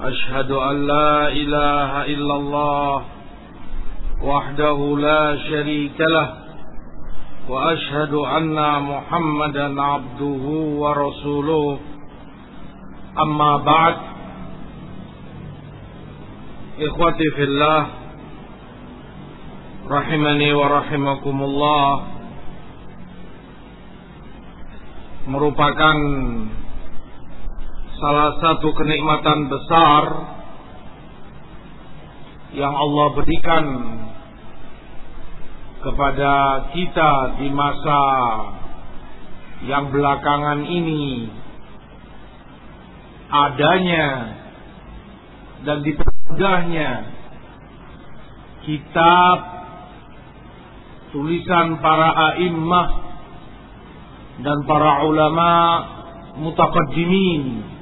أشهد أن لا إله إلا الله وحده لا شريك له وأشهد أن محمدا عبده ورسوله. أما بعد إخوتي في الله رحمني ورحمكم الله merupakan salah satu kenikmatan besar yang Allah berikan kepada kita di masa yang belakangan ini. Adanya dan dipermudahnya kitab tulisan para a'immah dan para ulama mutaqaddimin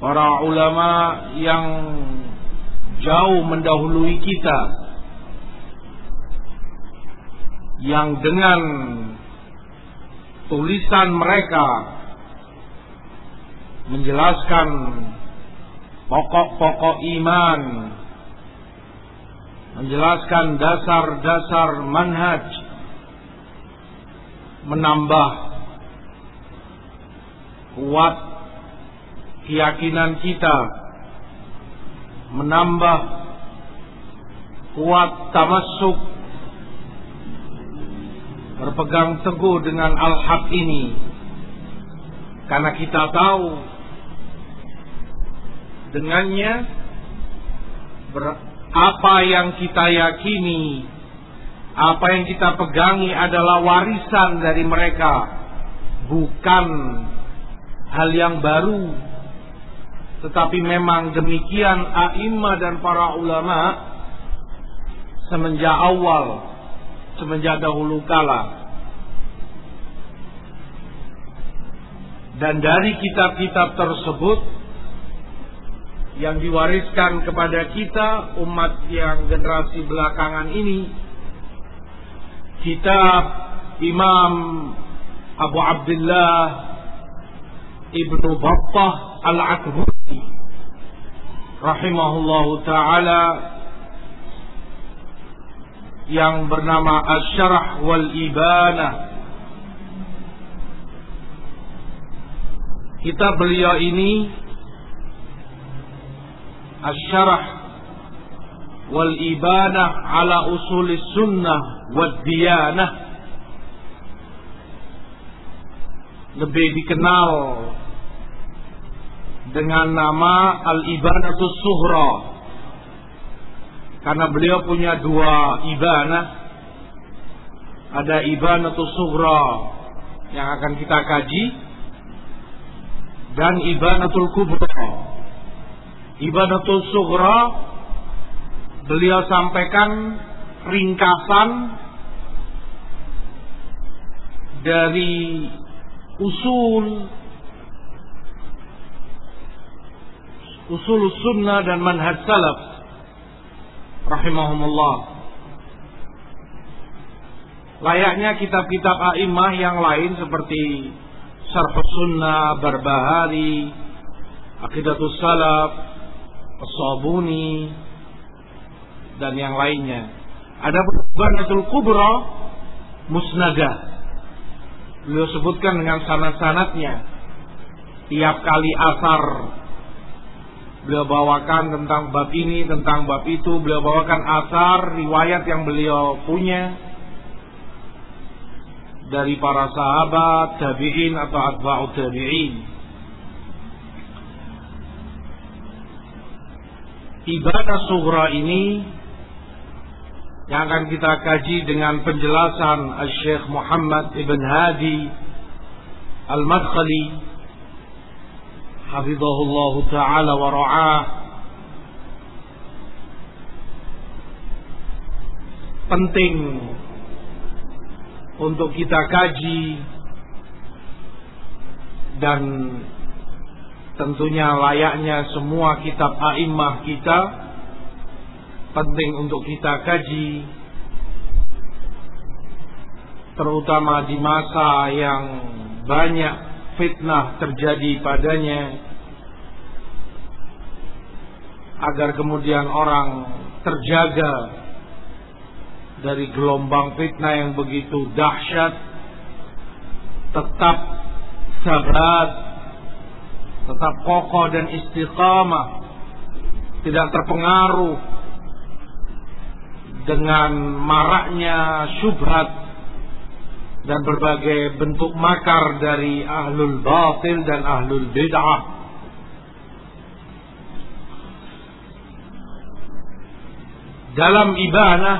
para ulama yang jauh mendahului kita yang dengan tulisan mereka menjelaskan pokok-pokok iman menjelaskan dasar-dasar manhaj menambah kuat keyakinan kita menambah kuat tamasuk berpegang teguh dengan al-haq ini. Karena kita tahu dengannya apa yang kita yakini apa yang kita pegangi adalah warisan dari mereka bukan hal yang baru tetapi memang demikian a'imah dan para ulama semenjak awal semenjak dahulu kala. Dan dari kitab-kitab tersebut yang diwariskan kepada kita umat yang generasi belakangan ini kitab Imam Abu Abdullah Ibnu Battah Al-Akburi rahimahullahu taala yang bernama Asy-Syarah wal Ibanah kitab beliau ini Asy-Syarah wal Ibanah ala usul sunnah wad diyanah. Lebih dikenal dengan nama Al-Ibanatus Suhra. Karena beliau punya dua ibanah. Ada Ibanatus Suhra yang akan kita kaji dan Ibanatul Kubra. Ibanatul Suhra beliau sampaikan ringkasan dari usul usul sunnah dan manhaj salaf rahimahumullah layaknya kitab-kitab a'imah yang lain seperti Syarh Sunnah, Barbahari, Aqidatus Salaf, As-Sabuni dan yang lainnya. Ada Banatul Kubra Musnadah. Beliau sebutkan dengan sanad-sanadnya. Tiap kali asar beliau bawakan tentang bab ini, tentang bab itu, beliau bawakan asar riwayat yang beliau punya dari para sahabat, tabi'in atau atba'ut tabi'in. Ibadah sugra ini yang akan kita kaji dengan penjelasan Al-Syekh Muhammad Ibn Hadi Al-Madkhali hafizahullah taala wa ra'ah. Penting untuk kita kaji dan tentunya layaknya semua kitab a'imah kita penting untuk kita kaji terutama di masa yang banyak fitnah terjadi padanya agar kemudian orang terjaga dari gelombang fitnah yang begitu dahsyat tetap sabat tetap kokoh dan istiqamah tidak terpengaruh dengan maraknya syubhat dan berbagai bentuk makar dari ahlul batil dan ahlul bid'ah. Dalam ibadah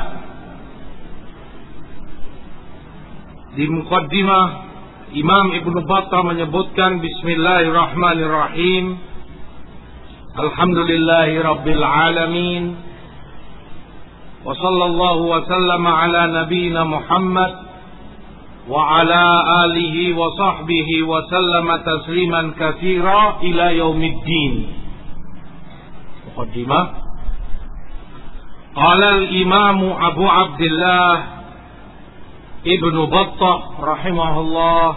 di mukaddimah Imam Ibn Battah menyebutkan Bismillahirrahmanirrahim. Alhamdulillahi Rabbil Alamin Wa sallallahu wa sallama ala nabiyina Muhammad وعلى آله وصحبه وسلم تسليما كثيرا إلى يوم الدين. مقدمة. قال الإمام أبو عبد الله ابن بطة رحمه الله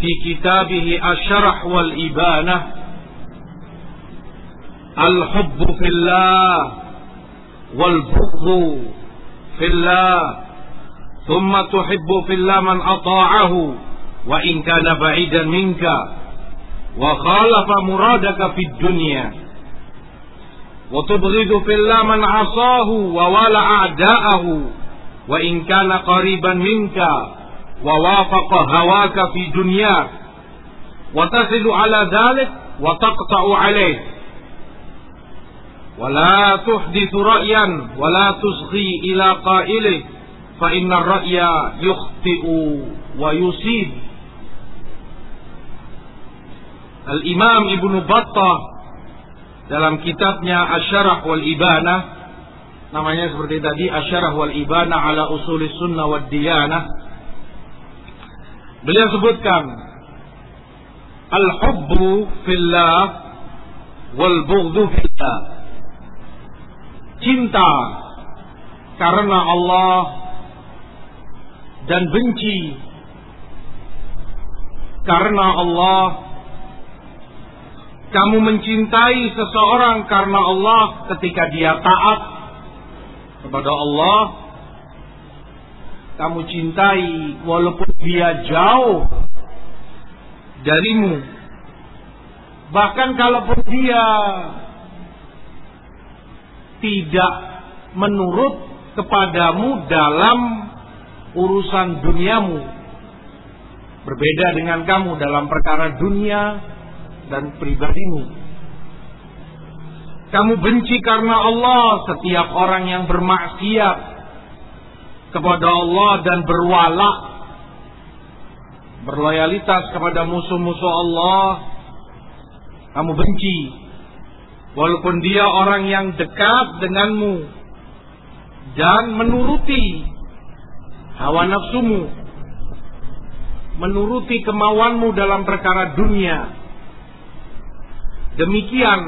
في كتابه الشرح والإبانة. الحب في الله والبغض في الله. ثم تحب في الله من أطاعه وإن كان بعيدا منك وخالف مرادك في الدنيا. وتبغض في الله من عصاه ووالى أعداءه وإن كان قريبا منك ووافق هواك في دنياك وتصل على ذلك وتقطع عليه. ولا تحدث رأيا ولا تصغي إلى قائله. Fa inna ra'ya yukhti'u wa yusib. Al-Imam Ibnu Battah dalam kitabnya Asyarah wal Ibanah namanya seperti tadi asyarah wal ibana ala usulis sunnah wad diyanah. Beliau sebutkan al hubbu fillah wal bughdhu fillah. Cinta karena Allah dan benci karena Allah. Kamu mencintai seseorang karena Allah ketika dia taat kepada Allah. Kamu cintai walaupun dia jauh darimu. Bahkan kalaupun dia tidak menurut kepadamu dalam urusan duniamu berbeda dengan kamu dalam perkara dunia dan pribadimu. Kamu benci karena Allah setiap orang yang bermaksiat kepada Allah dan berwala berloyalitas kepada musuh-musuh Allah kamu benci. Walaupun dia orang yang dekat denganmu dan menuruti hawa nafsumu menuruti kemauanmu dalam perkara dunia demikian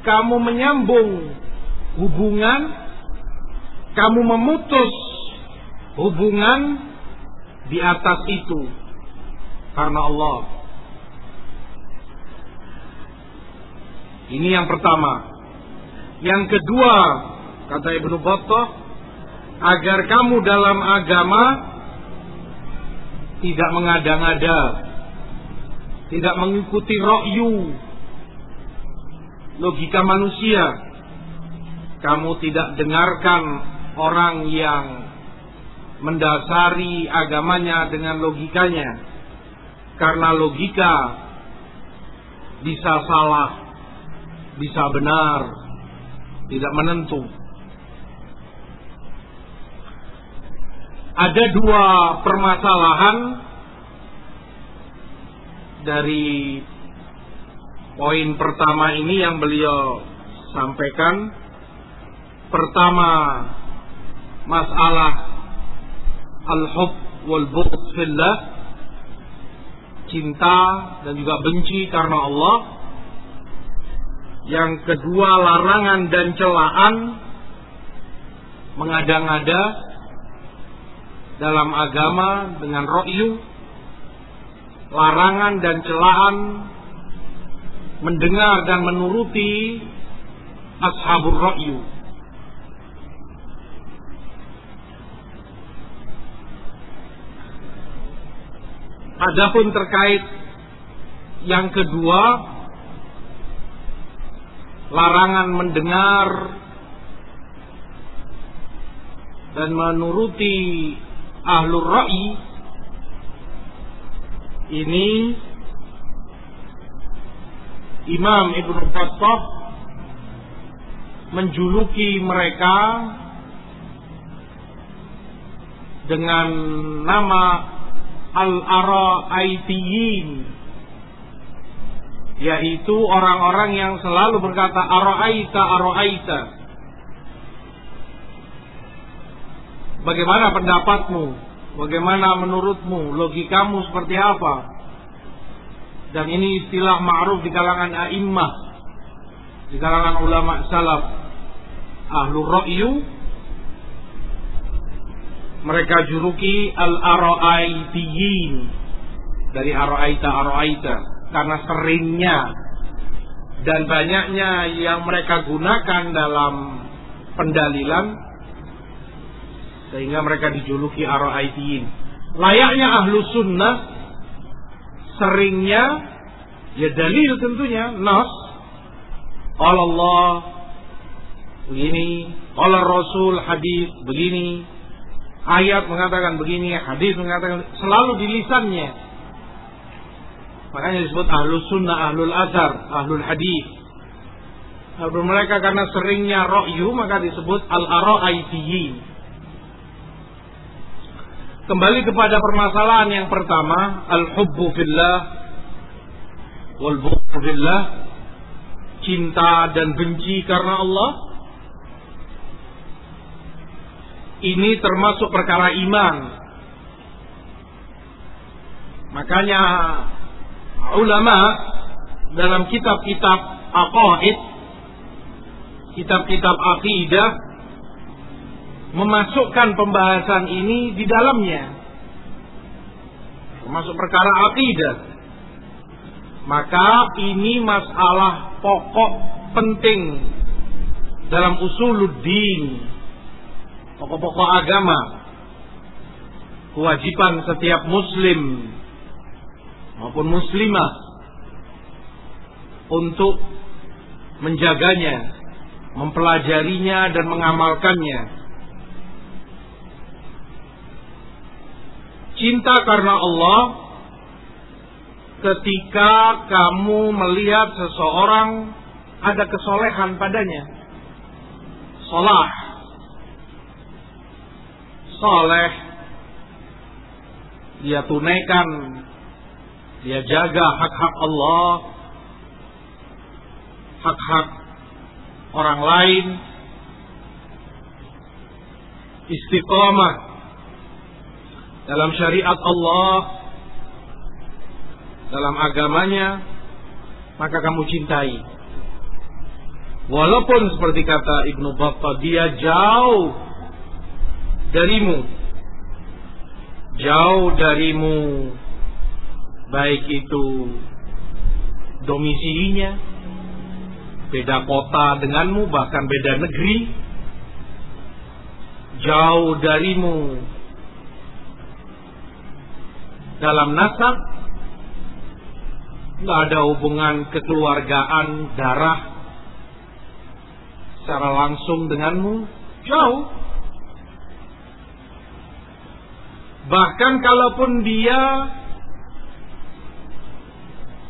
kamu menyambung hubungan, kamu memutus hubungan di atas itu karena Allah. Ini yang pertama. Yang kedua, kata Ibnu Battah, agar kamu dalam agama tidak mengada-ngada, tidak mengikuti rokyu, logika manusia. Kamu tidak dengarkan orang yang mendasari agamanya dengan logikanya. Karena logika bisa salah, bisa benar, tidak menentu. Ada dua permasalahan dari Poin pertama ini yang beliau sampaikan. Pertama, masalah al-hub wal fillah cinta dan juga benci karena Allah yang kedua larangan dan celaan mengada-ngada dalam agama dengan ro'yu larangan dan celaan mendengar dan menuruti ashabur ro'yu. Adapun terkait yang kedua, larangan mendengar dan menuruti ahlur ra'i ini Imam Ibnu Battah menjuluki mereka dengan nama al-ara'aitiyin yaitu orang-orang yang selalu berkata ara'aita ara'aita Bagaimana pendapatmu? Bagaimana menurutmu? Logikamu seperti apa? Dan ini istilah ma'ruf di kalangan a'immah di kalangan ulama salaf ahlu ra'yu mereka juluki al-ara'aitiyin dari ara'aita ara'aita karena seringnya dan banyaknya yang mereka gunakan dalam pendalilan sehingga mereka dijuluki ara'aitiyin layaknya ahlu sunnah seringnya ya dalil tentunya nas kalau Allah begini kalau Rasul hadis begini Ayat mengatakan begini, hadis mengatakan selalu di lisannya. Makanya disebut ahlus sunnah, ahlul azhar, ahlul hadis. Kalau mereka karena seringnya ro'yu maka disebut al-ara'aitiyin. Kembali kepada permasalahan yang pertama, al-hubbu fillah wal fillah, cinta dan benci karena Allah ini termasuk perkara iman. Makanya ulama dalam kitab-kitab aqaid, kitab-kitab akidah memasukkan pembahasan ini di dalamnya. Termasuk perkara akidah. Maka ini masalah pokok penting dalam usuluddin pokok-pokok agama kewajiban setiap muslim maupun muslimah untuk menjaganya, mempelajarinya dan mengamalkannya. Cinta karena Allah ketika kamu melihat seseorang ada kesolehan padanya. Solah. Soleh, dia tunaikan, dia jaga hak-hak Allah, hak-hak orang lain, istiqomah dalam syariat Allah, dalam agamanya, maka kamu cintai. Walaupun seperti kata Ibnu Battah dia jauh darimu. Jauh darimu. Baik itu domisilinya beda kota denganmu bahkan beda negeri. Jauh darimu dalam nasab nggak ada hubungan kekeluargaan darah secara langsung denganmu jauh Bahkan kalaupun dia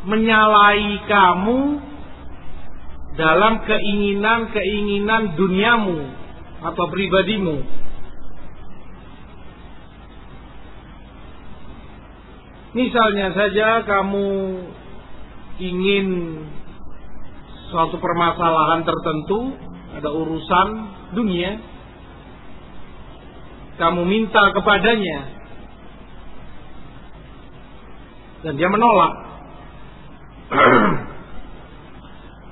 menyalahi kamu dalam keinginan-keinginan duniamu atau pribadimu. Misalnya saja kamu ingin suatu permasalahan tertentu, ada urusan dunia, kamu minta kepadanya dan dia menolak.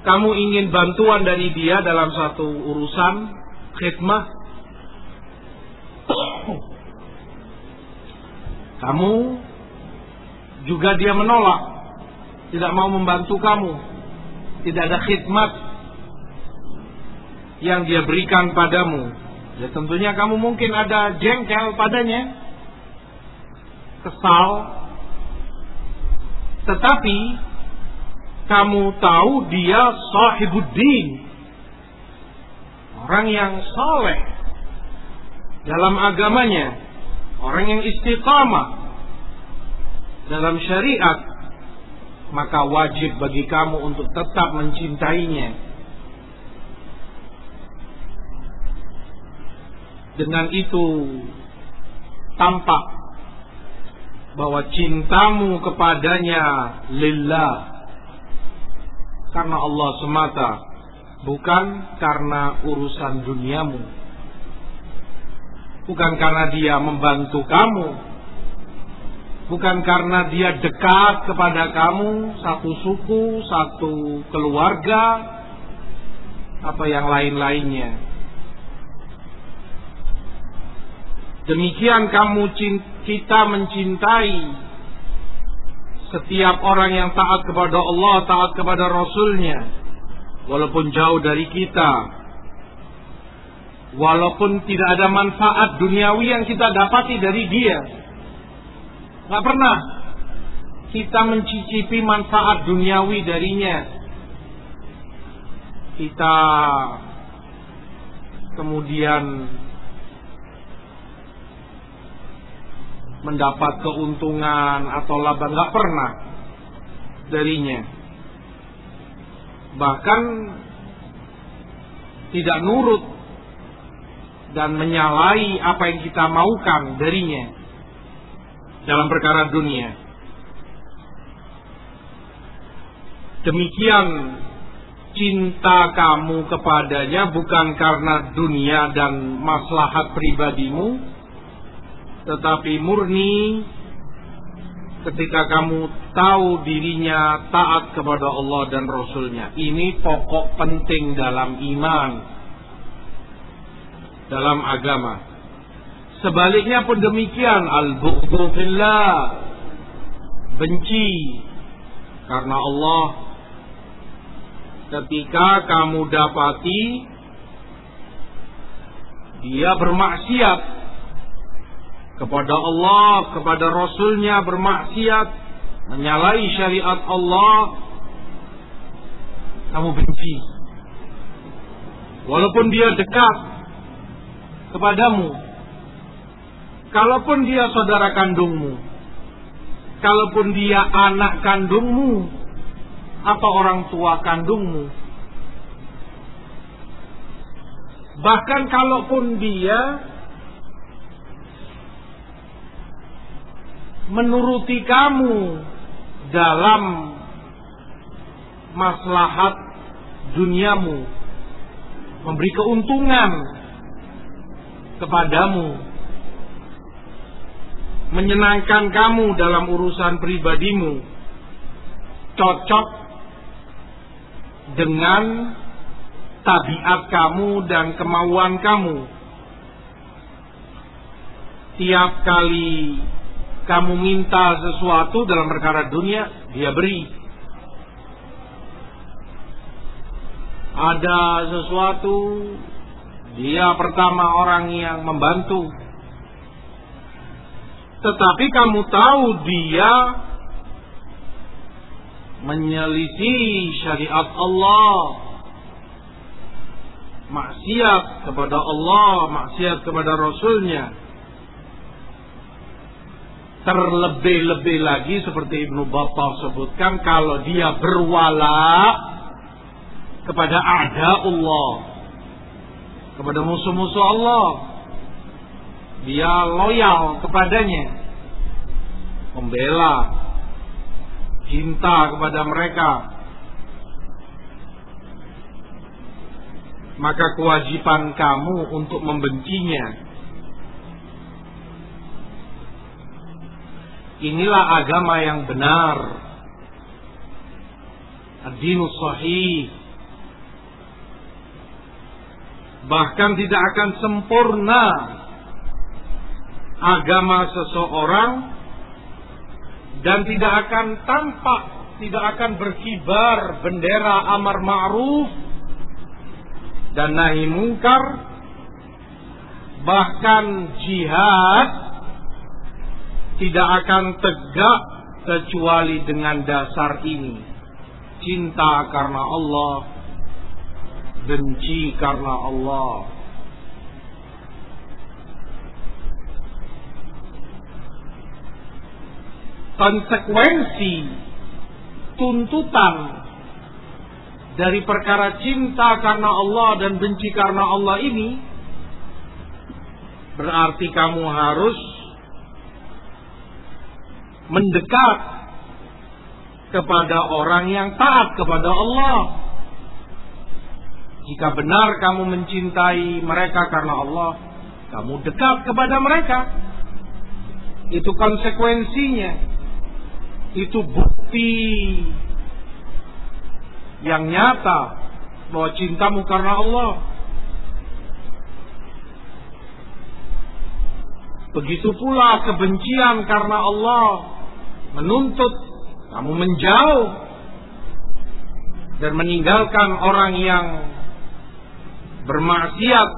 kamu ingin bantuan dari dia dalam satu urusan khidmah, kamu juga dia menolak, tidak mau membantu kamu, tidak ada khidmat yang dia berikan padamu. Ya tentunya kamu mungkin ada jengkel padanya, kesal, tetapi kamu tahu dia sahibuddin. Orang yang soleh dalam agamanya. Orang yang istiqamah dalam syariat. Maka wajib bagi kamu untuk tetap mencintainya. Dengan itu tampak bahwa cintamu kepadanya lillah karena Allah semata bukan karena urusan duniamu bukan karena dia membantu kamu bukan karena dia dekat kepada kamu satu suku satu keluarga atau yang lain-lainnya. Demikian kamu kita mencintai setiap orang yang taat kepada Allah, taat kepada Rasulnya, walaupun jauh dari kita, walaupun tidak ada manfaat duniawi yang kita dapati dari dia, nggak pernah. Kita mencicipi manfaat duniawi darinya. Kita kemudian mendapat keuntungan atau laba. Nggak pernah darinya. Bahkan tidak nurut dan menyalahi apa yang kita maukan darinya dalam perkara dunia demikian cinta kamu kepadanya bukan karena dunia dan maslahat pribadimu tetapi murni ketika kamu tahu dirinya taat kepada Allah dan Rasulnya. Ini pokok penting dalam iman, dalam agama. Sebaliknya pun demikian, al-bughdu fillah, benci. Karena Allah. Ketika kamu dapati dia bermaksiat. Kepada Allah, kepada Rasulnya bermaksiat, menyalahi syariat Allah, kamu benci. Walaupun dia dekat kepadamu, kalaupun dia saudara kandungmu, kalaupun dia anak kandungmu, atau orang tua kandungmu, bahkan kalaupun dia menuruti kamu dalam maslahat duniamu, memberi keuntungan kepadamu, menyenangkan kamu dalam urusan pribadimu, cocok dengan tabiat kamu dan kemauan kamu. Tiap kali kamu minta sesuatu dalam perkara dunia, dia beri. Ada sesuatu, dia pertama orang yang membantu. Tetapi kamu tahu dia menyelisih syariat Allah. Maksiat kepada Allah, maksiat kepada Rasulnya Terlebih-lebih lagi seperti Ibnu Battah sebutkan kalau dia berwala kepada ada Allah kepada musuh-musuh Allah dia loyal kepadanya membela cinta kepada mereka maka kewajiban kamu untuk membencinya inilah agama yang benar. Ad-dinus sahih. Bahkan tidak akan sempurna agama seseorang dan tidak akan tampak, tidak akan berkibar bendera amar ma'ruf dan nahi mungkar bahkan jihad tidak akan tegak kecuali dengan dasar ini. Cinta karena Allah benci karena Allah konsekuensi tuntutan dari perkara cinta karena Allah dan benci karena Allah ini berarti kamu harus mendekat kepada orang yang taat kepada Allah. Jika benar kamu mencintai mereka karena Allah, kamu dekat kepada mereka. Itu konsekuensinya. Itu bukti yang nyata bahwa cintamu karena Allah. Begitu pula kebencian karena Allah menuntut kamu menjauh dan meninggalkan orang yang bermaksiat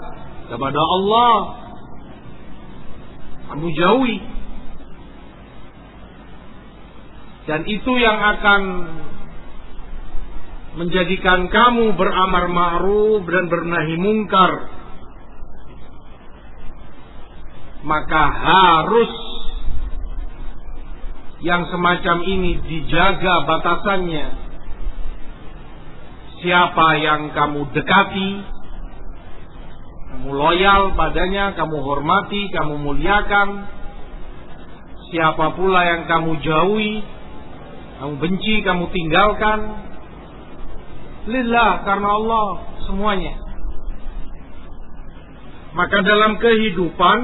kepada Allah. Kamu jauhi. Dan itu yang akan menjadikan kamu beramar ma'ruf dan bernahi mungkar. Maka harus yang semacam ini dijaga batasannya. Siapa yang kamu dekati, kamu loyal padanya, kamu hormati, kamu muliakan. Siapa pula yang kamu jauhi, kamu benci, kamu tinggalkan. Lillah karena Allah semuanya. Maka dalam kehidupan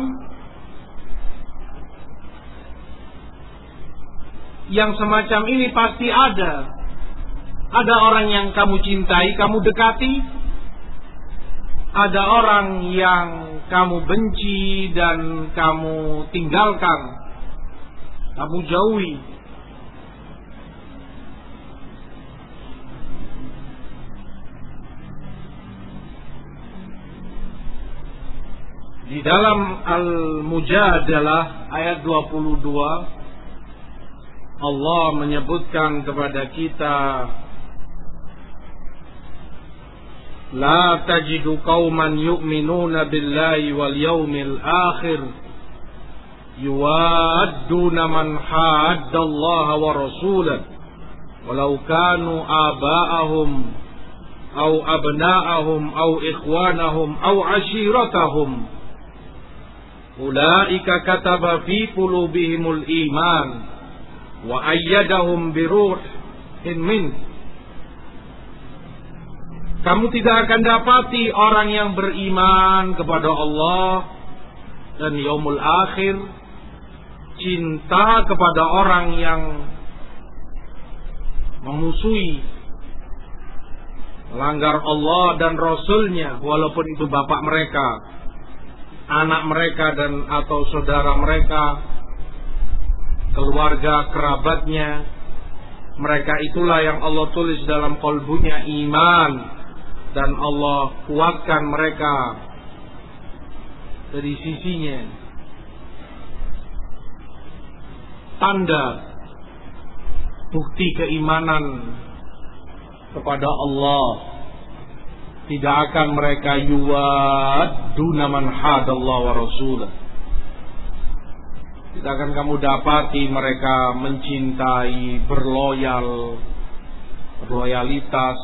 yang semacam ini pasti ada. Ada orang yang kamu cintai, kamu dekati. Ada orang yang kamu benci dan kamu tinggalkan. Kamu jauhi. Dalam Al-Mujadalah ayat 22 Allah menyebutkan kepada kita La tajidu qauman yu'minuna billahi wal yawmil akhir yuwadduna man hadda Allah wa rasulah walau kanu aba'ahum aw abna'ahum aw ikhwanahum aw ashiratahum ulaika kataba fi qulubihimul iman wa ayyadahum biruhin min. Kamu tidak akan dapati orang yang beriman kepada Allah dan yaumul akhir cinta kepada orang yang memusuhi melanggar Allah dan Rasulnya walaupun itu bapak mereka anak mereka dan atau saudara mereka keluarga kerabatnya mereka itulah yang Allah tulis dalam kolbunya iman dan Allah kuatkan mereka dari sisinya. Tanda bukti keimanan kepada Allah tidak akan mereka yuwaduna man hadallahu wa rasulah tidak akan kamu dapati mereka mencintai, berloyal, berloyalitas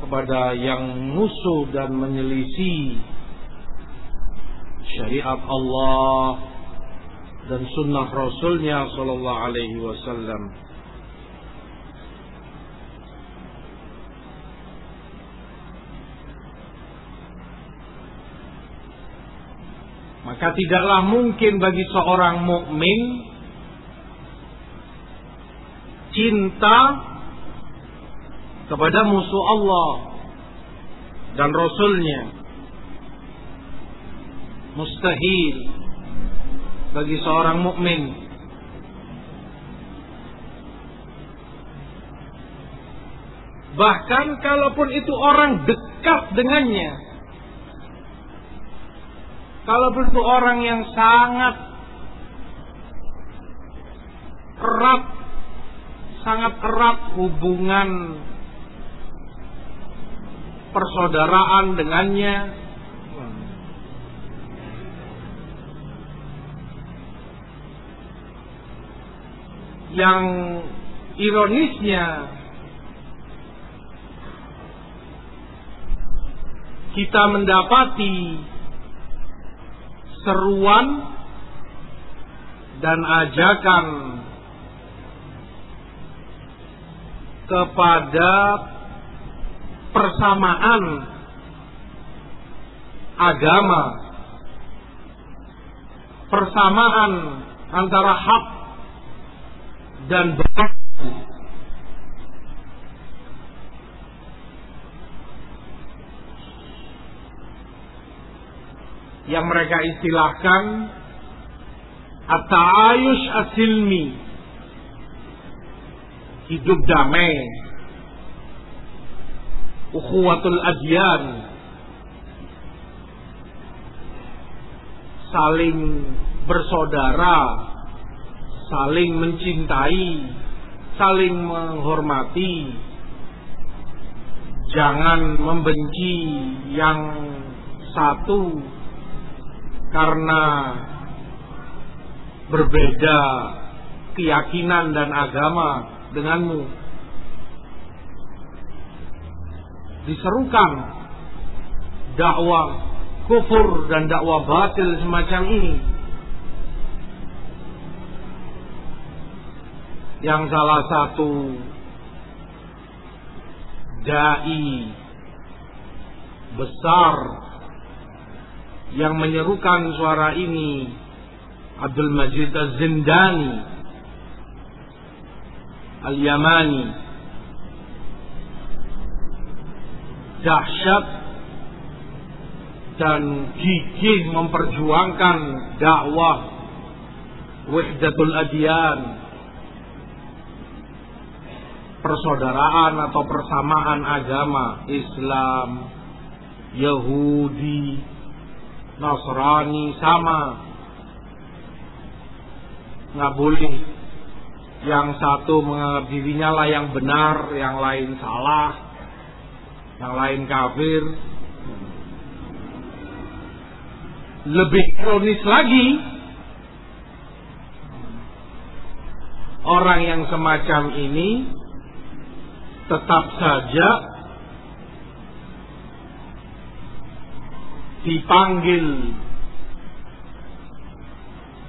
kepada yang musuh dan menyelisih syariat Allah dan sunnah Rasulnya Sallallahu Alaihi Wasallam. Maka tidaklah mungkin bagi seorang mukmin cinta kepada musuh Allah dan Rasulnya. Mustahil bagi seorang mukmin. Bahkan kalaupun itu orang dekat dengannya kalaupun itu orang yang sangat erat sangat erat hubungan persaudaraan dengannya yang ironisnya kita mendapati seruan dan ajakan kepada persamaan agama, persamaan antara hak dan batil. Yang mereka istilahkan at-ta'ayush asilmi hidup damai. Ukhuwatul adyan. Saling bersaudara. Saling mencintai. Saling menghormati. Jangan membenci yang satu karena berbeda keyakinan dan agama denganmu. Diserukan dakwah kufur dan dakwah batil semacam ini. Yang salah satu dai besar yang menyerukan suara ini. Abdul Majid Az-Zindani Al-Yamani dahsyat dan gigih memperjuangkan dakwah wahdatul adyan persaudaraan atau persamaan agama Islam Yahudi Nasrani sama nggak boleh yang satu menganggap dirinya lah yang benar yang lain salah yang lain kafir. Lebih kronis lagi, orang yang semacam ini tetap saja dipanggil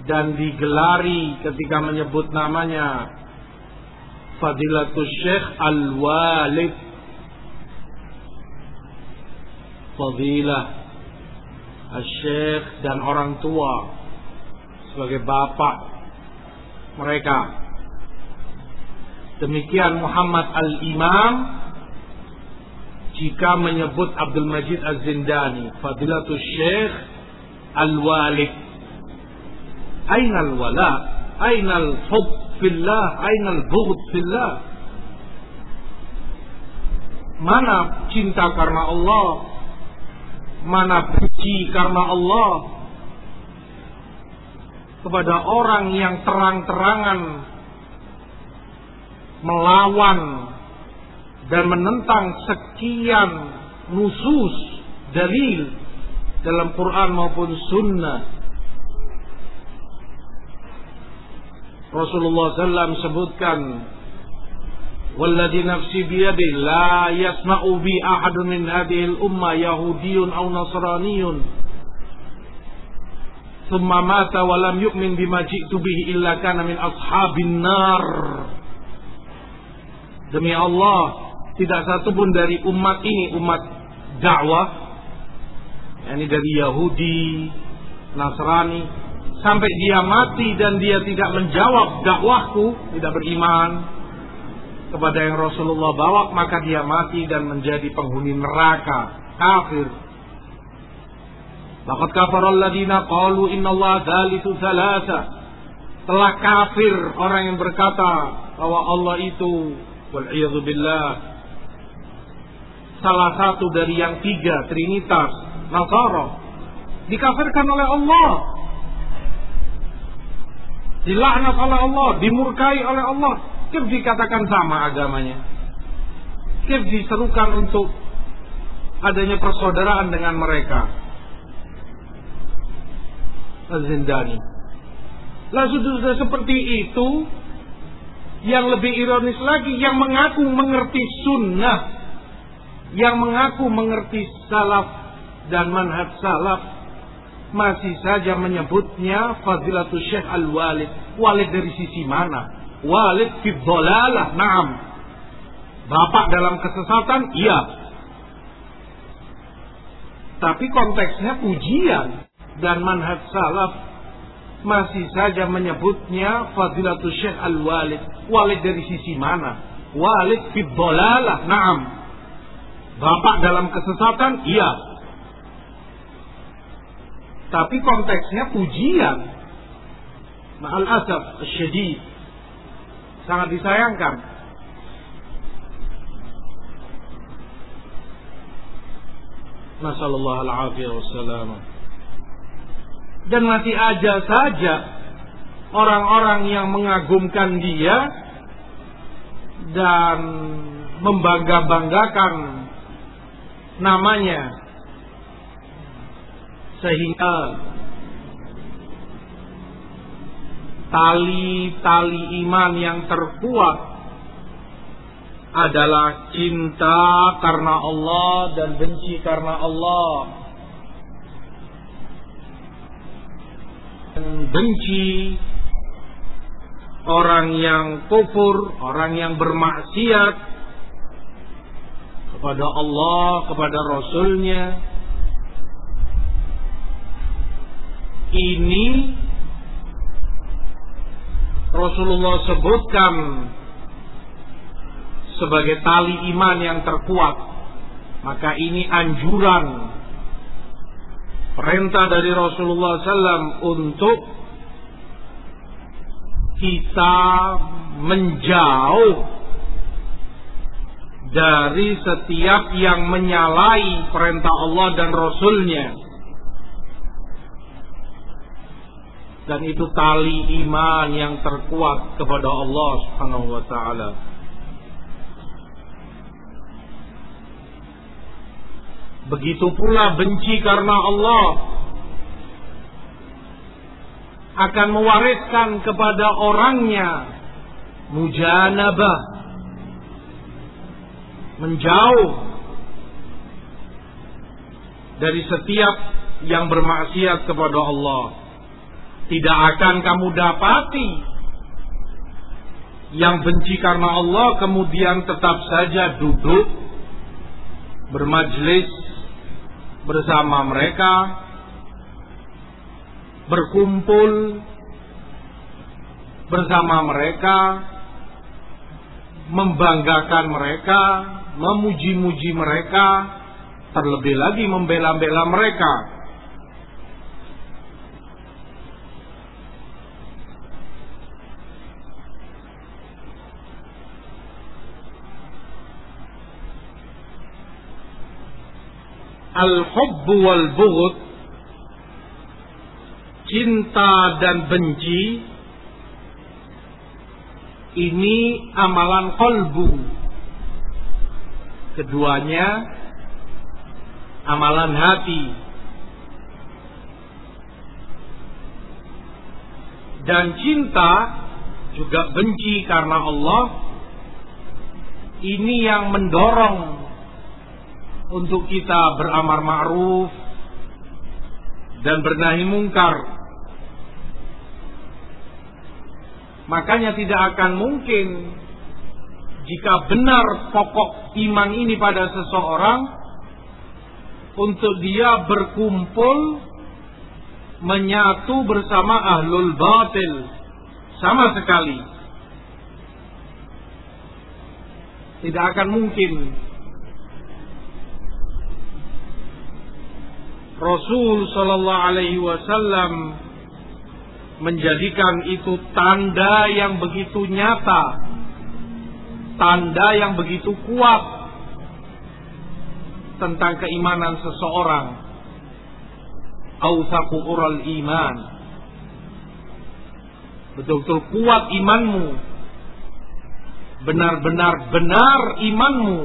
dan digelari ketika menyebut namanya Fadilatul Syekh Al-Walid. Fadilah syekh dan orang tua sebagai bapak mereka. Demikian Muhammad al-Imam jika menyebut Abdul Majid Az-Zindani fadilatul syekh al-walid aina al-wala? Aina al-hub fillah? Aina al-bughd fillah? Mana cinta karena Allah? Mana benci karena Allah? Kepada orang yang terang-terangan melawan dan menentang sekian nusus dalil dalam Quran maupun sunnah. Rasulullah SAW sebutkan Walladhi nafsi biyadi la yasma'u bi ahadun min hadihil umma yahudiyun au nasraniyun. Thumma mata walam yu'min bima ji'tu bihi illa kana min ashabin nar. Demi Allah tidak satu pun dari umat ini, umat dakwah, yakni dari Yahudi, Nasrani, sampai dia mati dan dia tidak menjawab dakwahku, tidak beriman, kepada yang Rasulullah bawa maka dia mati dan menjadi penghuni neraka kafir Laqad kafara alladziina qalu innallaha dzalitu tsalatsa. Telah kafir orang yang berkata bahwa Allah itu wal billah salah satu dari yang tiga trinitas Nasara dikafirkan oleh Allah. Dilaknat oleh Allah dimurkai oleh Allah. Kif dikatakan sama agamanya. Kif diserukan untuk adanya persaudaraan dengan mereka. Az-Zindani. Lah sudah seperti itu, yang lebih ironis lagi, yang mengaku mengerti sunnah, yang mengaku mengerti salaf dan manhaj salaf, masih saja menyebutnya Fadilatul Syekh Al-Walid. Walid dari sisi mana? Walid fi dhalalah, na'am. Bapak dalam kesesatan, iya. Tapi konteksnya pujian dan manhaj salaf masih saja menyebutnya Fadilatul Syekh Al-Walid. Walid dari sisi mana? Walid fi dhalalah, na'am. Bapak dalam kesesatan? Iya. Tapi konteksnya pujian. Ma'al asaf syedid. Sangat disayangkan. Nasallallahu alaihi dan masih aja saja orang-orang yang mengagumkan dia dan membangga-banggakan namanya. Sehingga tali-tali iman yang terkuat adalah cinta karena Allah dan benci karena Allah. Benci orang yang kufur, orang yang bermaksiat kepada Allah, kepada Rasulnya. Ini Rasulullah sebutkan sebagai tali iman yang terkuat. Maka ini anjuran perintah dari Rasulullah SAW untuk kita menjauh dari setiap yang menyalahi perintah Allah dan Rasulnya. Dan itu tali iman yang terkuat kepada Allah Subhanahu wa taala. Begitu pula benci karena Allah akan mewariskan kepada orangnya mujanabah menjauh dari setiap yang bermaksiat kepada Allah. Tidak akan kamu dapati yang benci karena Allah kemudian tetap saja duduk bermajlis bersama mereka berkumpul bersama mereka membanggakan mereka memuji-muji mereka terlebih lagi membela-bela mereka. Al-hubb wal bughd cinta dan benci ini amalan kolbu keduanya amalan hati dan cinta juga benci karena Allah ini yang mendorong untuk kita beramar ma'ruf dan bernahi mungkar. Makanya tidak akan mungkin jika benar pokok iman ini pada seseorang untuk dia berkumpul menyatu bersama ahlul batil sama sekali. Tidak akan mungkin. Rasul Shallallahu Alaihi Wasallam menjadikan itu tanda yang begitu nyata, tanda yang begitu kuat tentang keimanan seseorang. Authaku ural iman. Betul-betul kuat imanmu. Benar-benar benar imanmu.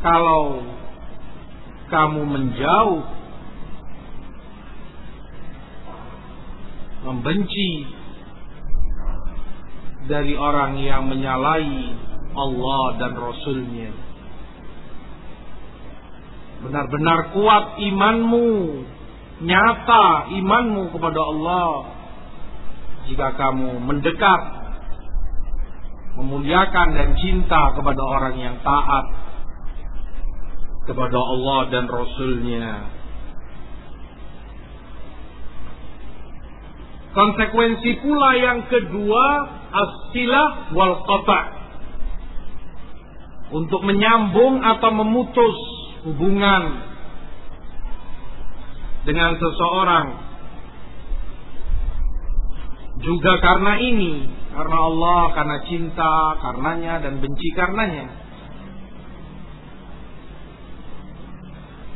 Kalau kamu menjauh membenci dari orang yang menyalahi Allah dan Rasulnya. Benar-benar kuat imanmu, nyata imanmu kepada Allah. Jika kamu mendekat, memuliakan dan cinta kepada orang yang taat kepada Allah dan Rasulnya. Konsekuensi pula yang kedua asilah wal qata. Untuk menyambung atau memutus hubungan dengan seseorang. Juga karena ini, karena Allah, karena cinta karenanya dan benci karenanya.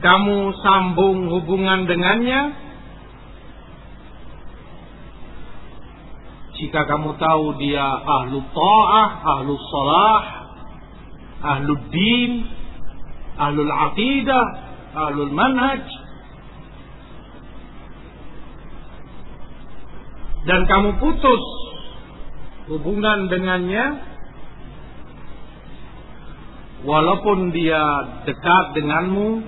Kamu sambung hubungan dengannya Jika kamu tahu dia ahlu ta'ah, ahlu salah, ahlu din, ahlu aqidah, ahlu manhaj. Dan kamu putus hubungan dengannya, walaupun dia dekat denganmu,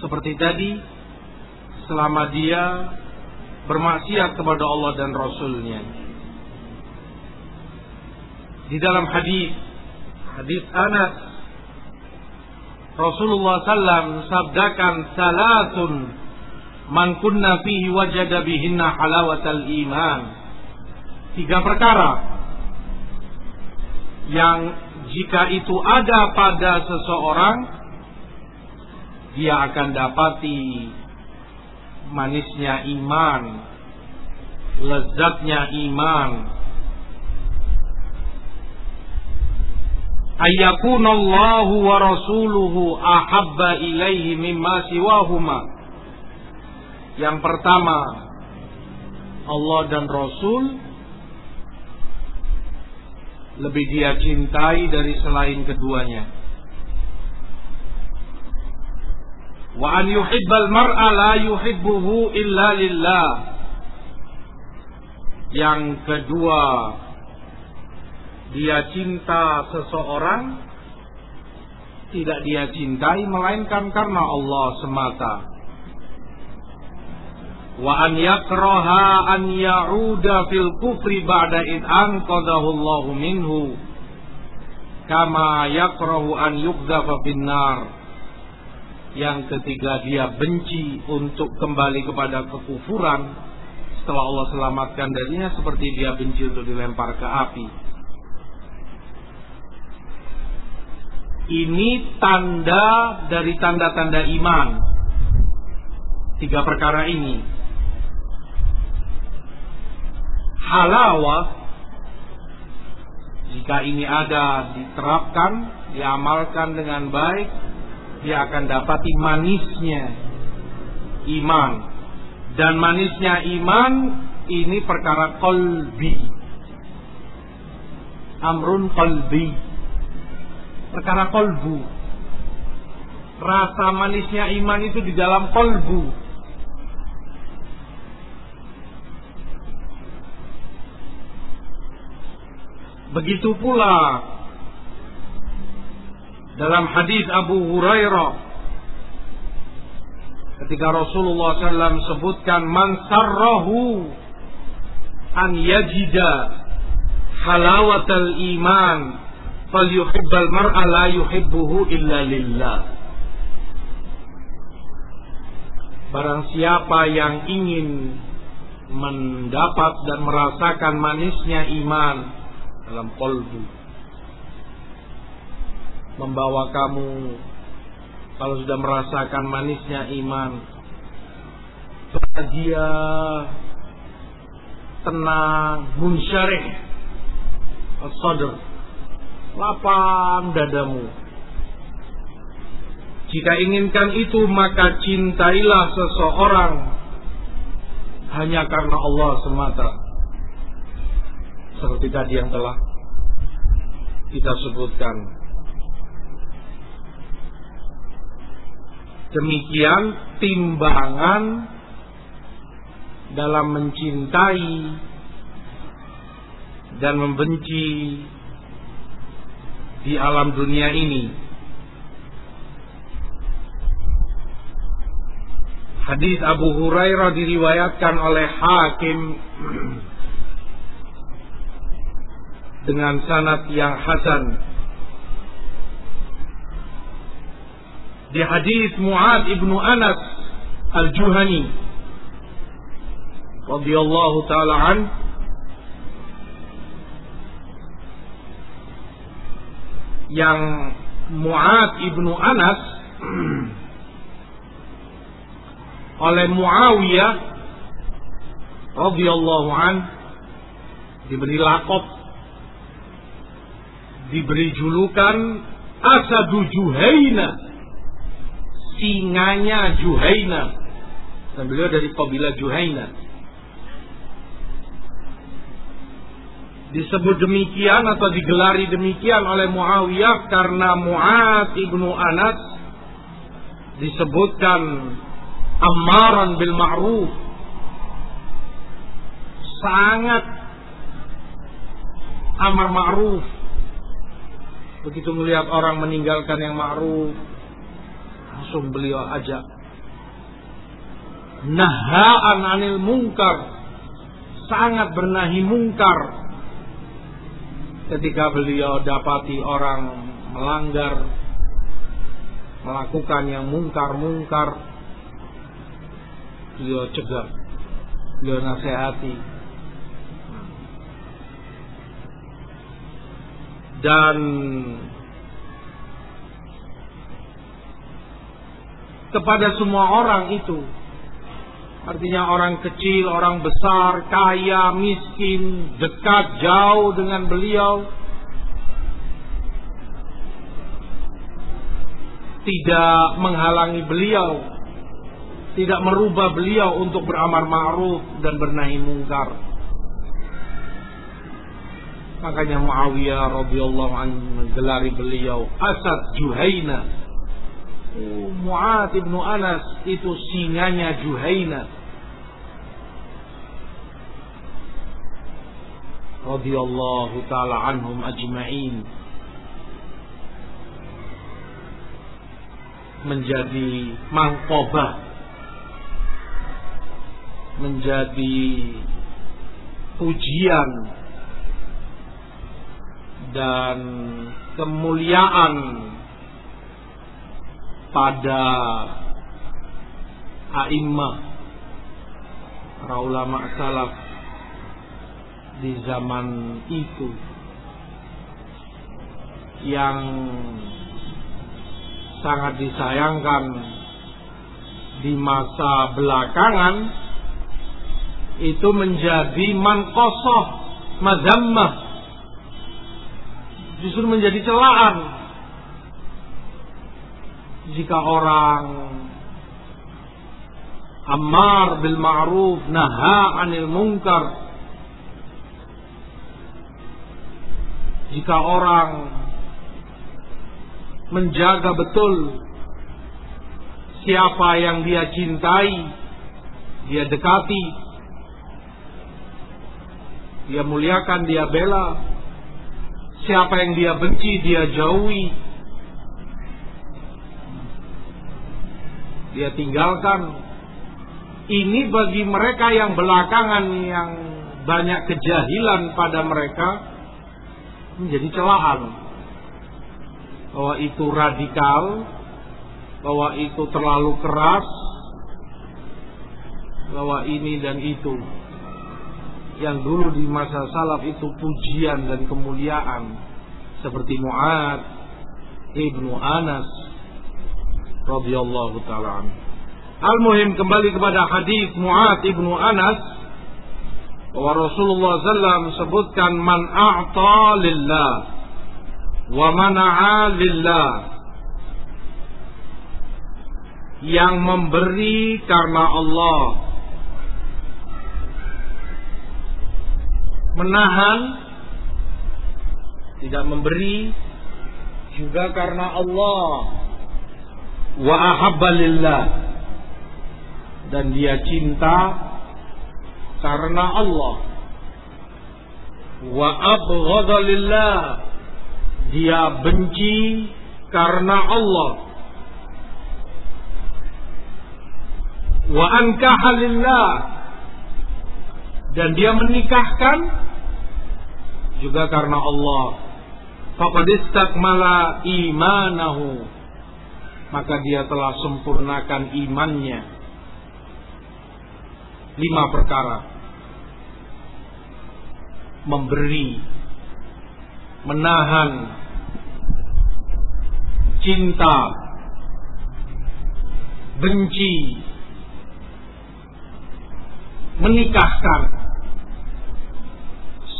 seperti tadi, selama dia bermaksiat kepada Allah dan Rasulnya. Di dalam hadis hadis Anas Rasulullah SAW sabdakan salatun man kunna fihi wajada bihinna halawatal iman. Tiga perkara yang jika itu ada pada seseorang dia akan dapati manisnya iman, lezatnya iman. Ayyakunallahu wa rasuluhu ahabba ilaihi mimma siwahuma. Yang pertama, Allah dan Rasul lebih dia cintai dari selain keduanya. Wa an yuhibbal mar'a la yuhibbuhu illa lillah. Yang kedua dia cinta seseorang tidak dia cintai melainkan karena Allah semata. Wa an yakraha an ya'uda fil kufri ba'da id anqadahu Allah minhu. Kama yakrahu an yuqdhafa fin nar yang ketiga dia benci untuk kembali kepada kekufuran setelah Allah selamatkan darinya seperti dia benci untuk dilempar ke api. Ini tanda dari tanda-tanda iman. Tiga perkara ini. Halawah jika ini ada diterapkan, diamalkan dengan baik, dia akan dapati manisnya iman. Dan manisnya iman ini perkara kolbi amrun kolbi perkara kolbu rasa manisnya iman itu di dalam kolbu begitu pula dalam hadis Abu Hurairah ketika Rasulullah SAW sebutkan man sarrahu an yajida halawatal iman falyuhibbal mar'a la yuhibbuhu illa lillah. Barang siapa yang ingin mendapat dan merasakan manisnya iman dalam kolbu membawa kamu kalau sudah merasakan manisnya iman bahagia tenang munsyarih. Sadr lapang dadamu. Jika inginkan itu maka cintailah seseorang hanya karena Allah semata. Seperti tadi yang telah kita sebutkan demikian timbangan dalam mencintai dan membenci di alam dunia ini. Hadis Abu Hurairah diriwayatkan oleh Hakim dengan sanad yang hasan. Di hadis Muad ibnu Anas al-Juhani radhiyallahu taala an. Yang Muad ibnu Anas oleh Muawiyah radhiyallahu an diberi lakop diberi julukan Asadu Juhaina singanya Juhaina. Dan beliau dari kabilah Juhaina. Disebut demikian atau digelari demikian oleh Muawiyah karena Mu'ad ibnu Anas disebutkan amaran bil ma'ruf. Sangat amar ma'ruf. Begitu melihat orang meninggalkan yang ma'ruf langsung beliau ajak. Nahaan anil mungkar sangat bernahi mungkar ketika beliau dapati orang melanggar melakukan yang mungkar-mungkar beliau cegah. Beliau nasihati. Dan kepada semua orang itu. Artinya orang kecil, orang besar, kaya, miskin, dekat, jauh dengan beliau. Tidak menghalangi beliau. Tidak merubah beliau untuk beramar ma'ruf dan bernahi mungkar. Makanya Muawiyah radhiyallahu anhu menggelari beliau Asad Juhaina Mu'ad ibnu Anas itu singanya Juhaina. Radhiyallahu taala anhum ajma'in. Menjadi mangkobah. Menjadi pujian. Dan kemuliaan pada a'immah para ulama salaf di zaman itu yang sangat disayangkan di masa belakangan itu menjadi mankosoh mazammah justru menjadi celaan jika orang Ammar bil ma'ruf naha anil munkar. Jika orang menjaga betul siapa yang dia cintai dia dekati dia muliakan dia bela. Siapa yang dia benci dia jauhi dia tinggalkan. Ini bagi mereka yang belakangan yang banyak kejahilan pada mereka menjadi celaan. Bahwa itu radikal bahwa itu terlalu keras bahwa ini dan itu. Yang dulu di masa salaf itu pujian dan kemuliaan. Seperti Mu'ad ibnu Anas radhiyallahu taala Al-muhim kembali kepada hadis Mu'ad ibnu Anas bahwa Rasulullah SAW sebutkan man a'ta lillah wa mana'a lillah. Yang memberi karena Allah. Menahan tidak memberi juga karena Allah wa ahabba lillah. Dan dia cinta karena Allah. Wa abghadha lillah. Dia benci karena Allah. Wa ankaha lillah. Dan dia menikahkan juga karena Allah. Faqad istakmala imanahu maka dia telah sempurnakan imannya. Lima perkara. Memberi menahan cinta benci menikahkan.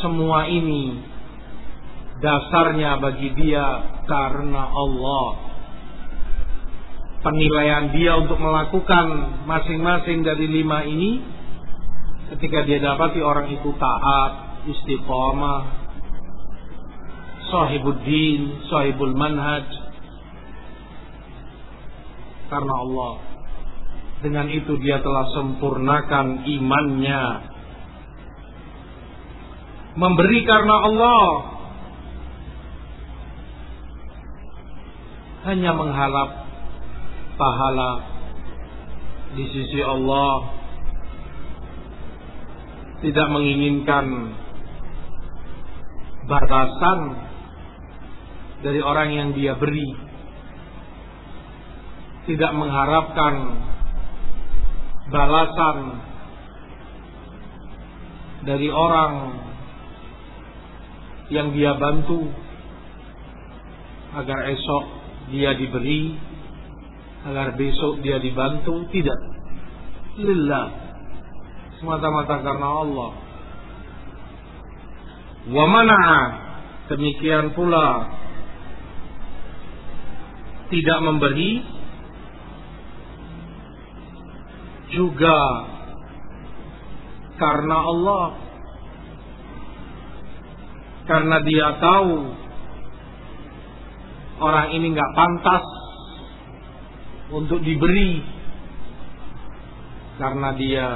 Semua ini dasarnya bagi dia karena Allah penilaian dia untuk melakukan masing-masing dari lima ini ketika dia dapati orang itu taat istiqomah sahibuddin sahibul manhaj karena Allah. Dengan itu dia telah sempurnakan imannya. Memberi karena Allah. Hanya mengharap pahala di sisi Allah tidak menginginkan batasan dari orang yang dia beri tidak mengharapkan balasan dari orang yang dia bantu agar esok dia diberi agar besok dia dibantu tidak. Lillah. Semata-mata karena Allah. Wa mana'a. Demikian pula. Tidak memberi. Juga. Karena Allah. Karena dia tahu. Orang ini nggak pantas untuk diberi karena dia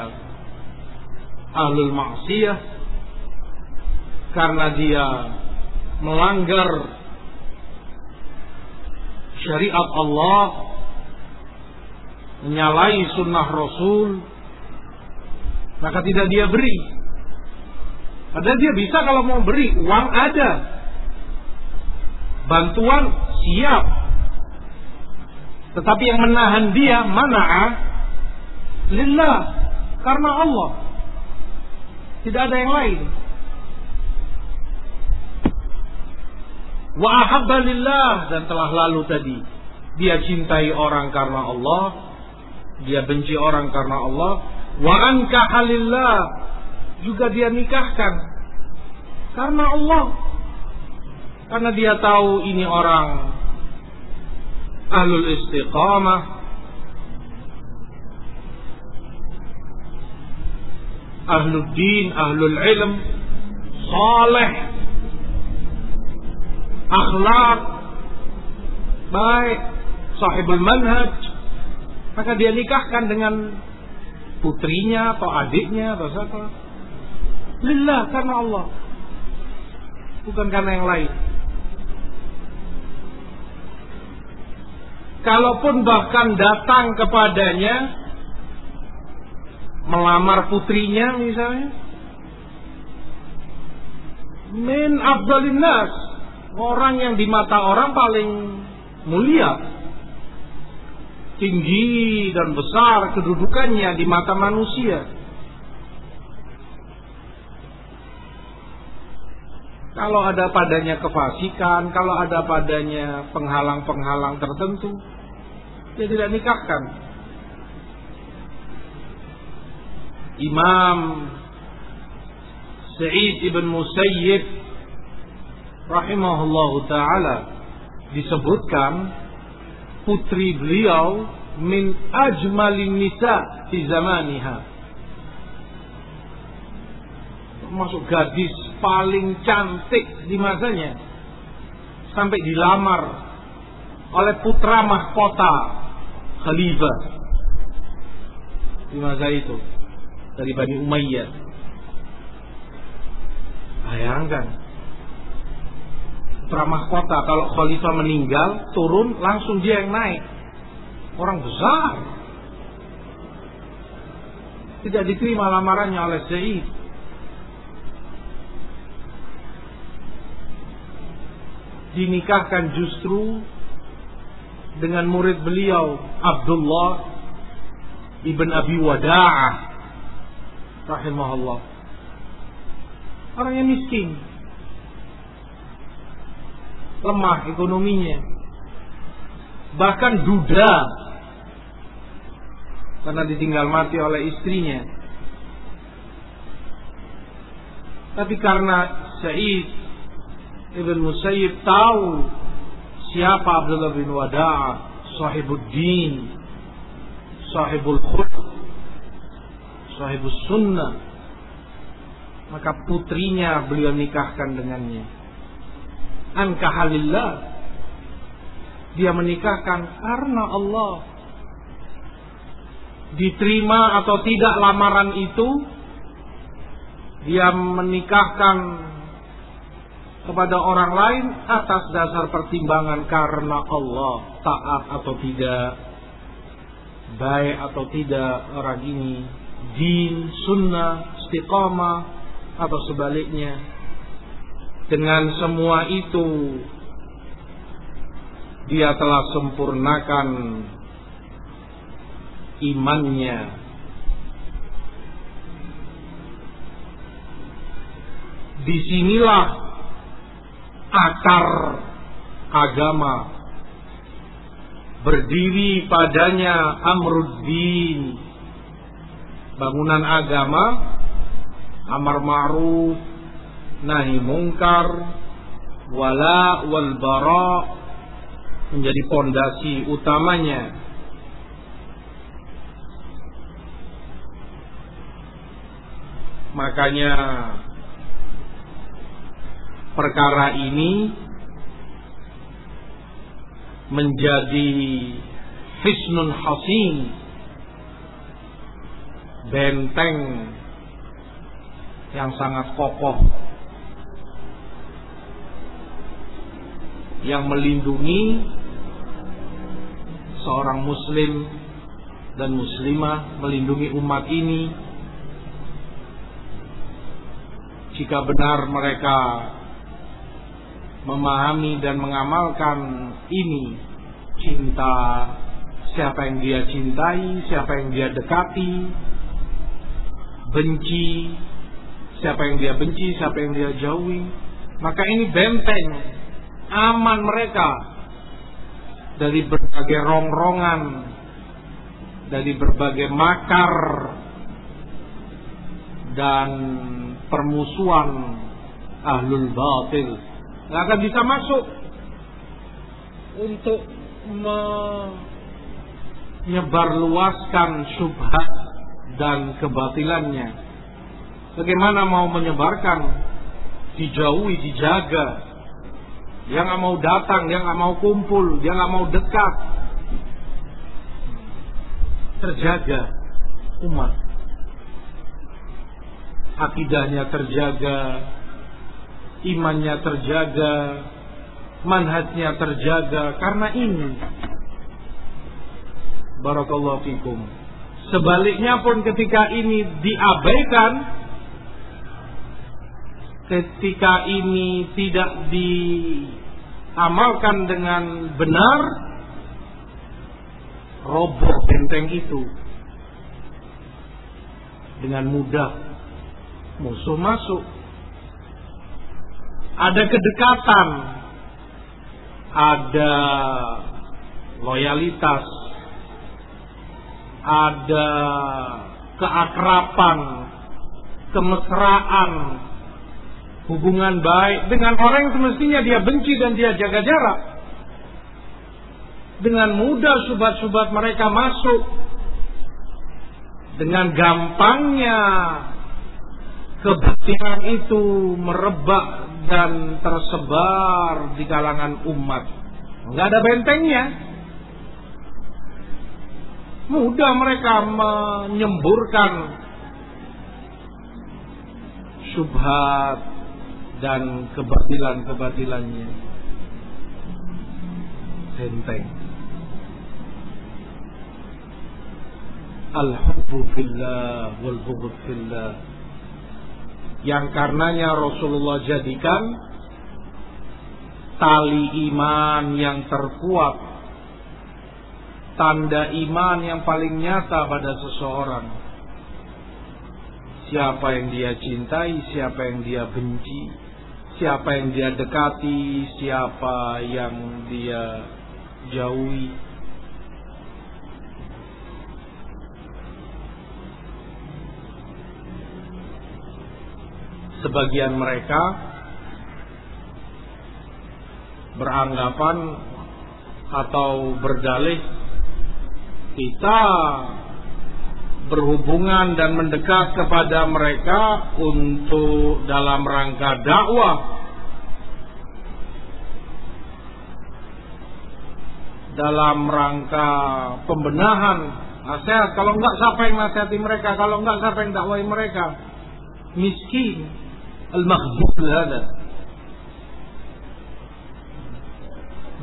ahlul maksiyah karena dia melanggar syariat Allah menyalahi sunnah Rasul maka tidak dia beri. Padahal dia bisa kalau mau beri uang ada. Bantuan siap tetapi yang menahan dia mana lillah karena Allah. Tidak ada yang lain. Wa lillah dan telah lalu tadi. Dia cintai orang karena Allah. Dia benci orang karena Allah. Wa ankahalillah juga dia nikahkan karena Allah. Karena dia tahu ini orang ahlul istiqamah. Ahlul din ahlul ilm. Saleh. Akhlak. Baik. Sahibul manhaj. Maka dia nikahkan dengan putrinya atau adiknya atau siapa. Lillah karena Allah. Bukan karena yang lain kalaupun bahkan datang kepadanya melamar putrinya misalnya min afdalin nas orang yang di mata orang paling mulia tinggi dan besar kedudukannya di mata manusia Kalau ada padanya kefasikan, kalau ada padanya penghalang-penghalang tertentu, dia tidak nikahkan. Imam Sa'id ibn Musayyib rahimahullahu taala disebutkan putri beliau min ajmalin nisa di zamaniha masuk gadis paling cantik di masanya. Sampai dilamar oleh putra mahkota khalifah di masa itu dari Bani Umayyah. Bayangkan putra mahkota kalau khalifah meninggal turun langsung dia yang naik. Orang besar. Tidak diterima lamarannya oleh Zaid dinikahkan justru dengan murid beliau Abdullah ibn Abi Wada'ah rahimahullah. Orang yang miskin lemah ekonominya bahkan duda karena ditinggal mati oleh istrinya. Tapi karena Sa'id Ibn Musayyib tahu siapa Abdullah bin Wada'a, sahibuddin, sahibul khulq, sahibus sunnah. Maka putrinya beliau nikahkan dengannya. Ankahalillah. Dia menikahkan karena Allah. Diterima atau tidak lamaran itu, dia menikahkan kepada orang lain atas dasar pertimbangan karena Allah taat atau tidak baik atau tidak orang ini din sunnah istiqamah atau sebaliknya. Dengan semua itu dia telah sempurnakan imannya. Di sinilah akar agama. Berdiri padanya amruddin. Bangunan agama amar ma'ruf nahi mungkar wala wal bara menjadi pondasi utamanya. Makanya perkara ini menjadi hisnun hasin benteng yang sangat kokoh yang melindungi seorang muslim dan muslimah melindungi umat ini. Jika benar mereka memahami dan mengamalkan ini. Cinta. Siapa yang dia cintai, siapa yang dia dekati, benci. Siapa yang dia benci, siapa yang dia jauhi, maka ini benteng aman mereka dari berbagai rongrongan, dari berbagai makar dan permusuhan ahlul batil nggak akan bisa masuk untuk menyebarluaskan syubhat dan kebatilannya. Bagaimana mau menyebarkan? Dijauhi, dijaga. Dia nggak mau datang, dia nggak mau kumpul, dia nggak mau dekat. Terjaga umat. Akidahnya terjaga, imannya terjaga, manhajnya terjaga karena ini. Barakallahu fikum. Sebaliknya pun ketika ini diabaikan, ketika ini tidak diamalkan dengan benar, roboh benteng itu dengan mudah musuh masuk ada kedekatan, ada loyalitas, ada keakrapan, kemesraan, hubungan baik dengan orang yang semestinya dia benci dan dia jaga jarak. Dengan mudah subat-subat mereka masuk. Dengan gampangnya kebatilan itu merebak dan tersebar di kalangan umat. Enggak ada bentengnya. Mudah mereka menyemburkan syubhat dan kebatilan-kebatilannya. Benteng. Al-hubbu fillah wal fillah. Yang karenanya Rasulullah jadikan tali iman yang terkuat. Tanda iman yang paling nyata pada seseorang. Siapa yang dia cintai siapa yang dia benci siapa yang dia dekati siapa yang dia jauhi sebagian mereka beranggapan atau berdalih kita berhubungan dan mendekat kepada mereka untuk dalam rangka dakwah. Dalam rangka pembenahan nasihat. Kalau enggak siapa yang nasihati mereka kalau enggak siapa yang dakwai mereka miskin al-makhzul.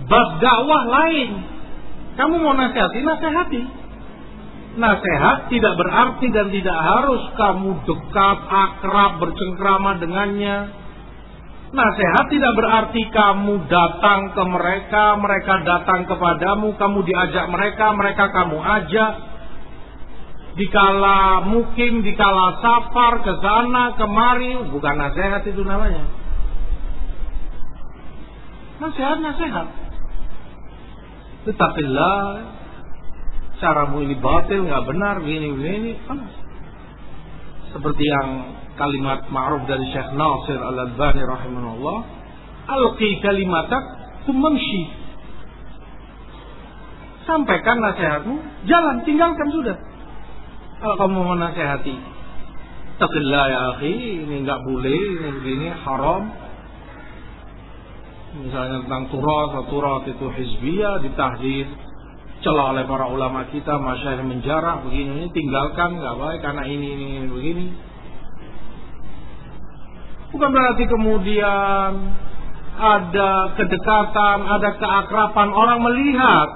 Bab dakwah lain. Kamu mau nasihati, nasihati. Nasihat tidak berarti dan tidak harus kamu dekat, akrab, bercengkrama dengannya. Nasihat tidak berarti kamu datang ke mereka, mereka datang kepadamu, kamu diajak mereka, mereka kamu ajak dikala mukim, dikala safar ke sana kemari, bukan nasihat itu namanya. Nasihat nasihat. Tetapilah caramu ini batil, nggak benar, begini begini. Seperti yang kalimat ma'ruf dari Syekh Nasir Al-Albani rahimahullah, alqi kalimatak tumamshi. Sampaikan nasihatmu, jalan, tinggalkan sudah. Kalau kamu menasehati, takillah ya akhi, ini nggak boleh, ini begini haram. Misalnya tentang turas, turas itu hizbiyah, ditahdir, celah oleh para ulama kita, masyarakat menjarah begini, ini tinggalkan nggak baik karena ini, ini, ini begini. Bukan berarti kemudian ada kedekatan, ada keakrapan orang melihat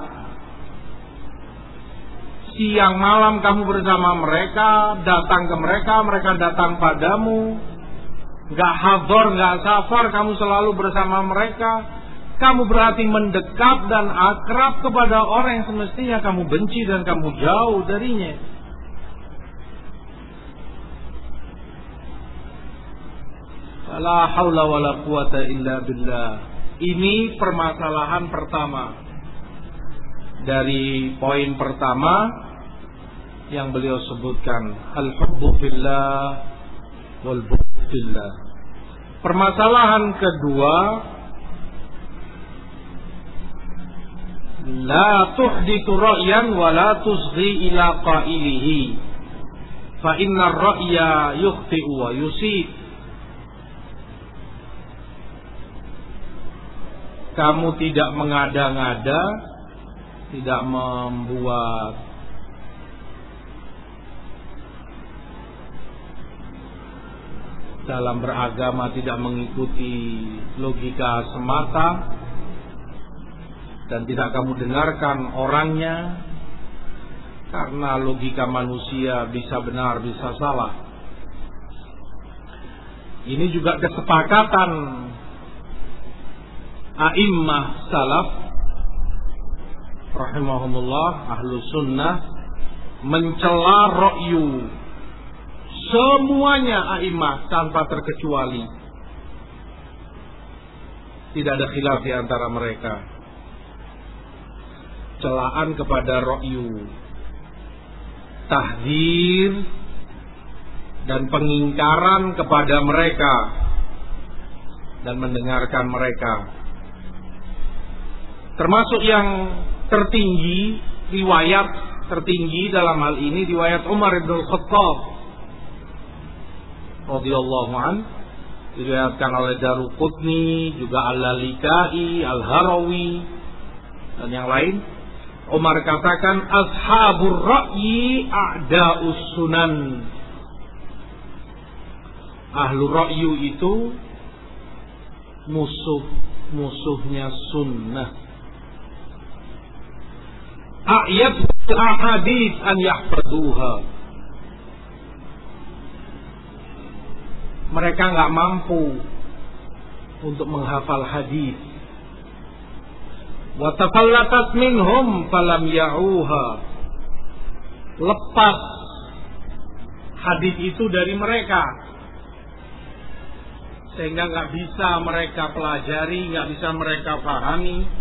siang malam kamu bersama mereka, datang ke mereka, mereka datang padamu. Gak hador, gak safar, kamu selalu bersama mereka. Kamu berarti mendekat dan akrab kepada orang yang semestinya kamu benci dan kamu jauh darinya. La haula wala quwata illa billah. Ini permasalahan pertama dari poin pertama yang beliau sebutkan al-hubbu fillah wal fillah. Permasalahan kedua la tuhdithu ra'yan wa la tusghi ila qailihi fa inna ar-ra'ya yukhti'u wa yusib kamu tidak mengada-ngada tidak membuat dalam beragama tidak mengikuti logika semata dan tidak kamu dengarkan orangnya karena logika manusia bisa benar bisa salah. Ini juga kesepakatan a'immah salaf rahimahumullah ahlu sunnah mencela ra'yu semuanya aimah tanpa terkecuali Tidak ada khilaf di antara mereka. Celaan kepada ro'yu. Tahdir dan pengingkaran kepada mereka dan mendengarkan mereka. Termasuk yang tertinggi riwayat tertinggi dalam hal ini riwayat Umar bin Khattab radhiyallahu an diriwayatkan oleh Daruqutni juga Al-Lalikai, Al-Harawi dan yang lain. Umar katakan ashabur ra'yi a'da'us sunan. Ahlu ra'yu itu musuh musuhnya sunnah ayat ahadith an yahfaduha. Mereka nggak mampu untuk menghafal hadis. Wa tafallatat minhum falam ya'uha. Lepas hadis itu dari mereka. Sehingga nggak bisa mereka pelajari, nggak bisa mereka pahami.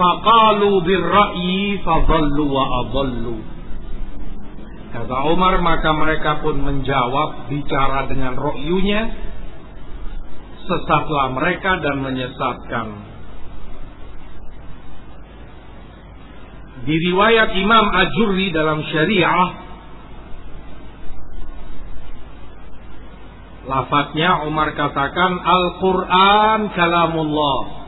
Faqalu birra'yi fadallu wa adallu. Kata Umar maka mereka pun menjawab bicara dengan ro'yunya sesatlah mereka dan menyesatkan. Di riwayat Imam Ajurri dalam syariah, lafadznya Umar katakan Al-Quran kalamullah.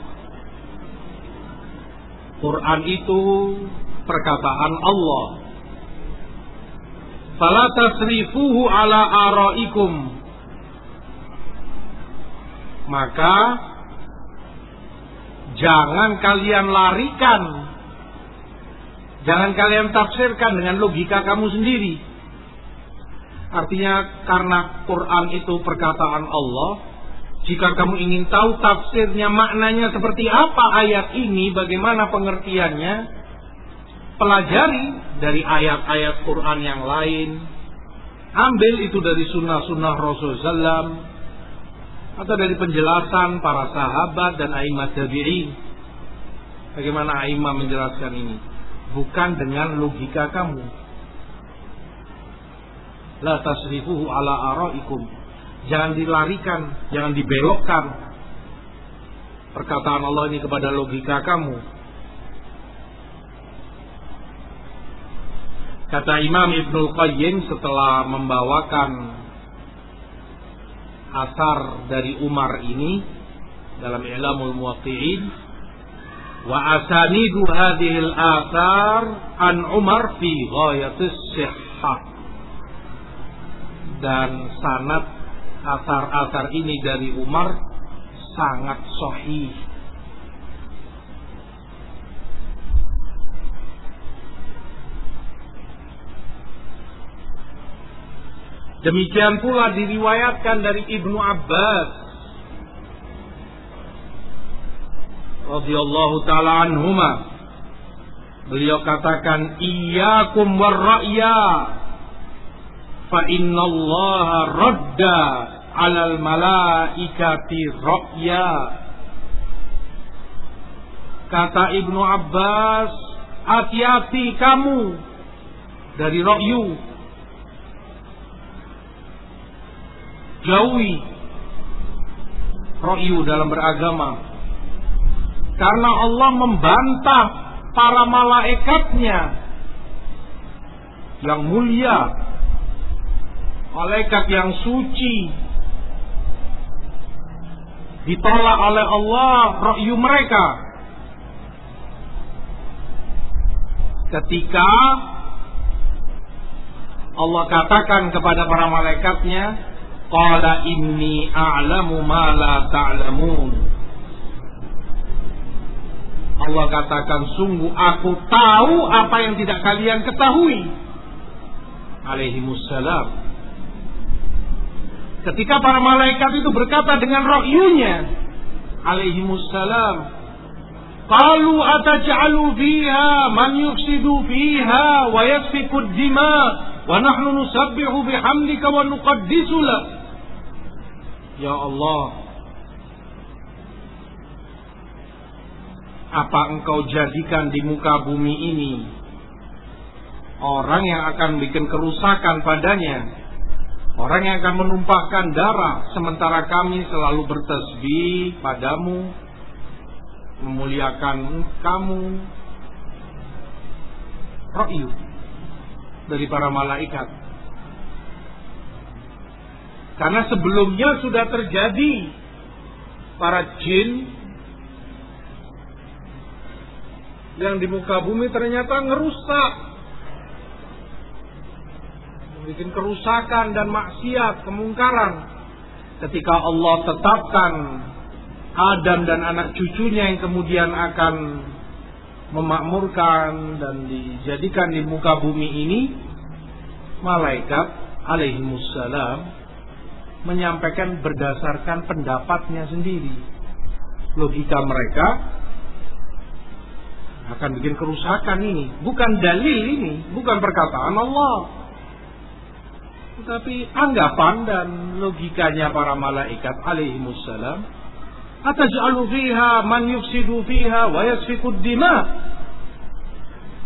Quran itu perkataan Allah. Fala tasrifuhu ala araikum. Maka jangan kalian larikan. Jangan kalian tafsirkan dengan logika kamu sendiri. Artinya karena Quran itu perkataan Allah jika kamu ingin tahu tafsirnya maknanya seperti apa ayat ini bagaimana pengertiannya pelajari dari ayat-ayat Quran yang lain ambil itu dari sunnah-sunnah Rasulullah atau dari penjelasan para sahabat dan a'immah tabi'in. Bagaimana a'immah menjelaskan ini? Bukan dengan logika kamu. La tasrifuhu ala araikum. Jangan dilarikan, jangan dibelokkan perkataan Allah ini kepada logika kamu. Kata Imam Ibnul Qayyim setelah membawakan asar dari Umar ini dalam I'lamul Muwaqqi'in wa asanidu hadhihi al-athar an Umar fi ghayatis sihhah dan sanad asar-asar ini dari Umar sangat sahih. Demikian pula diriwayatkan dari Ibnu Abbas radhiyallahu taala anhuma. Beliau katakan iyyakum warra'ya fa innallaha radda 'alal malaikati ra'ya. Kata Ibnu Abbas hati-hati kamu dari ra'yu. Jauhi ro'yu dalam beragama. Karena Allah membantah para malaikatnya yang mulia malaikat yang suci ditolak oleh Allah ro'yu mereka ketika Allah katakan kepada para malaikatnya Qala inni a'lamu ma la ta'lamun. Allah katakan sungguh aku tahu apa yang tidak kalian ketahui. Alaihi musallam. Ketika para malaikat itu berkata dengan rohyunya. Alaihi musallam. Qalu ataj'alu fiha man yufsidu fiha wa yasfiku ad-dima wa nahnu nusabbihu bihamdika wa nuqaddisu. Ya Allah, apa engkau jadikan di muka bumi ini orang yang akan bikin kerusakan padanya Orang yang akan menumpahkan darah sementara kami selalu bertasbih padamu memuliakan kamu Ra'yu dari para malaikat. Karena sebelumnya sudah terjadi para jin yang di muka bumi ternyata ngerusak bikin kerusakan dan maksiat, kemungkaran. Ketika Allah tetapkan Adam dan anak cucunya yang kemudian akan memakmurkan dan dijadikan di muka bumi ini, malaikat alaihimussalam menyampaikan berdasarkan pendapatnya sendiri. Logika mereka akan bikin kerusakan ini, bukan dalil ini, bukan perkataan Allah. Tetapi anggapan dan logikanya para malaikat alaihi wassalam ataj'alu fiha man yufsidu fiha wa yasfiku dima.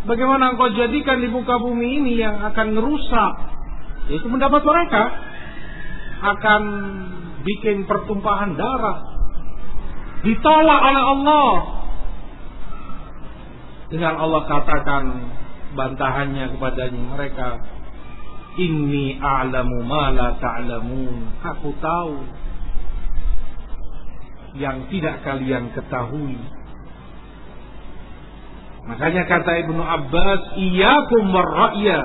Bagaimana engkau jadikan di muka bumi ini yang akan merusak Itu mendapat mereka. Akan bikin pertumpahan darah. Ditolak oleh Allah. Dengan Allah katakan bantahannya kepada mereka Inni a'lamu ma la ta'lamun. Aku tahu yang tidak kalian ketahui. Makanya kata Ibnu Abbas, "Iyyakum warra'ya."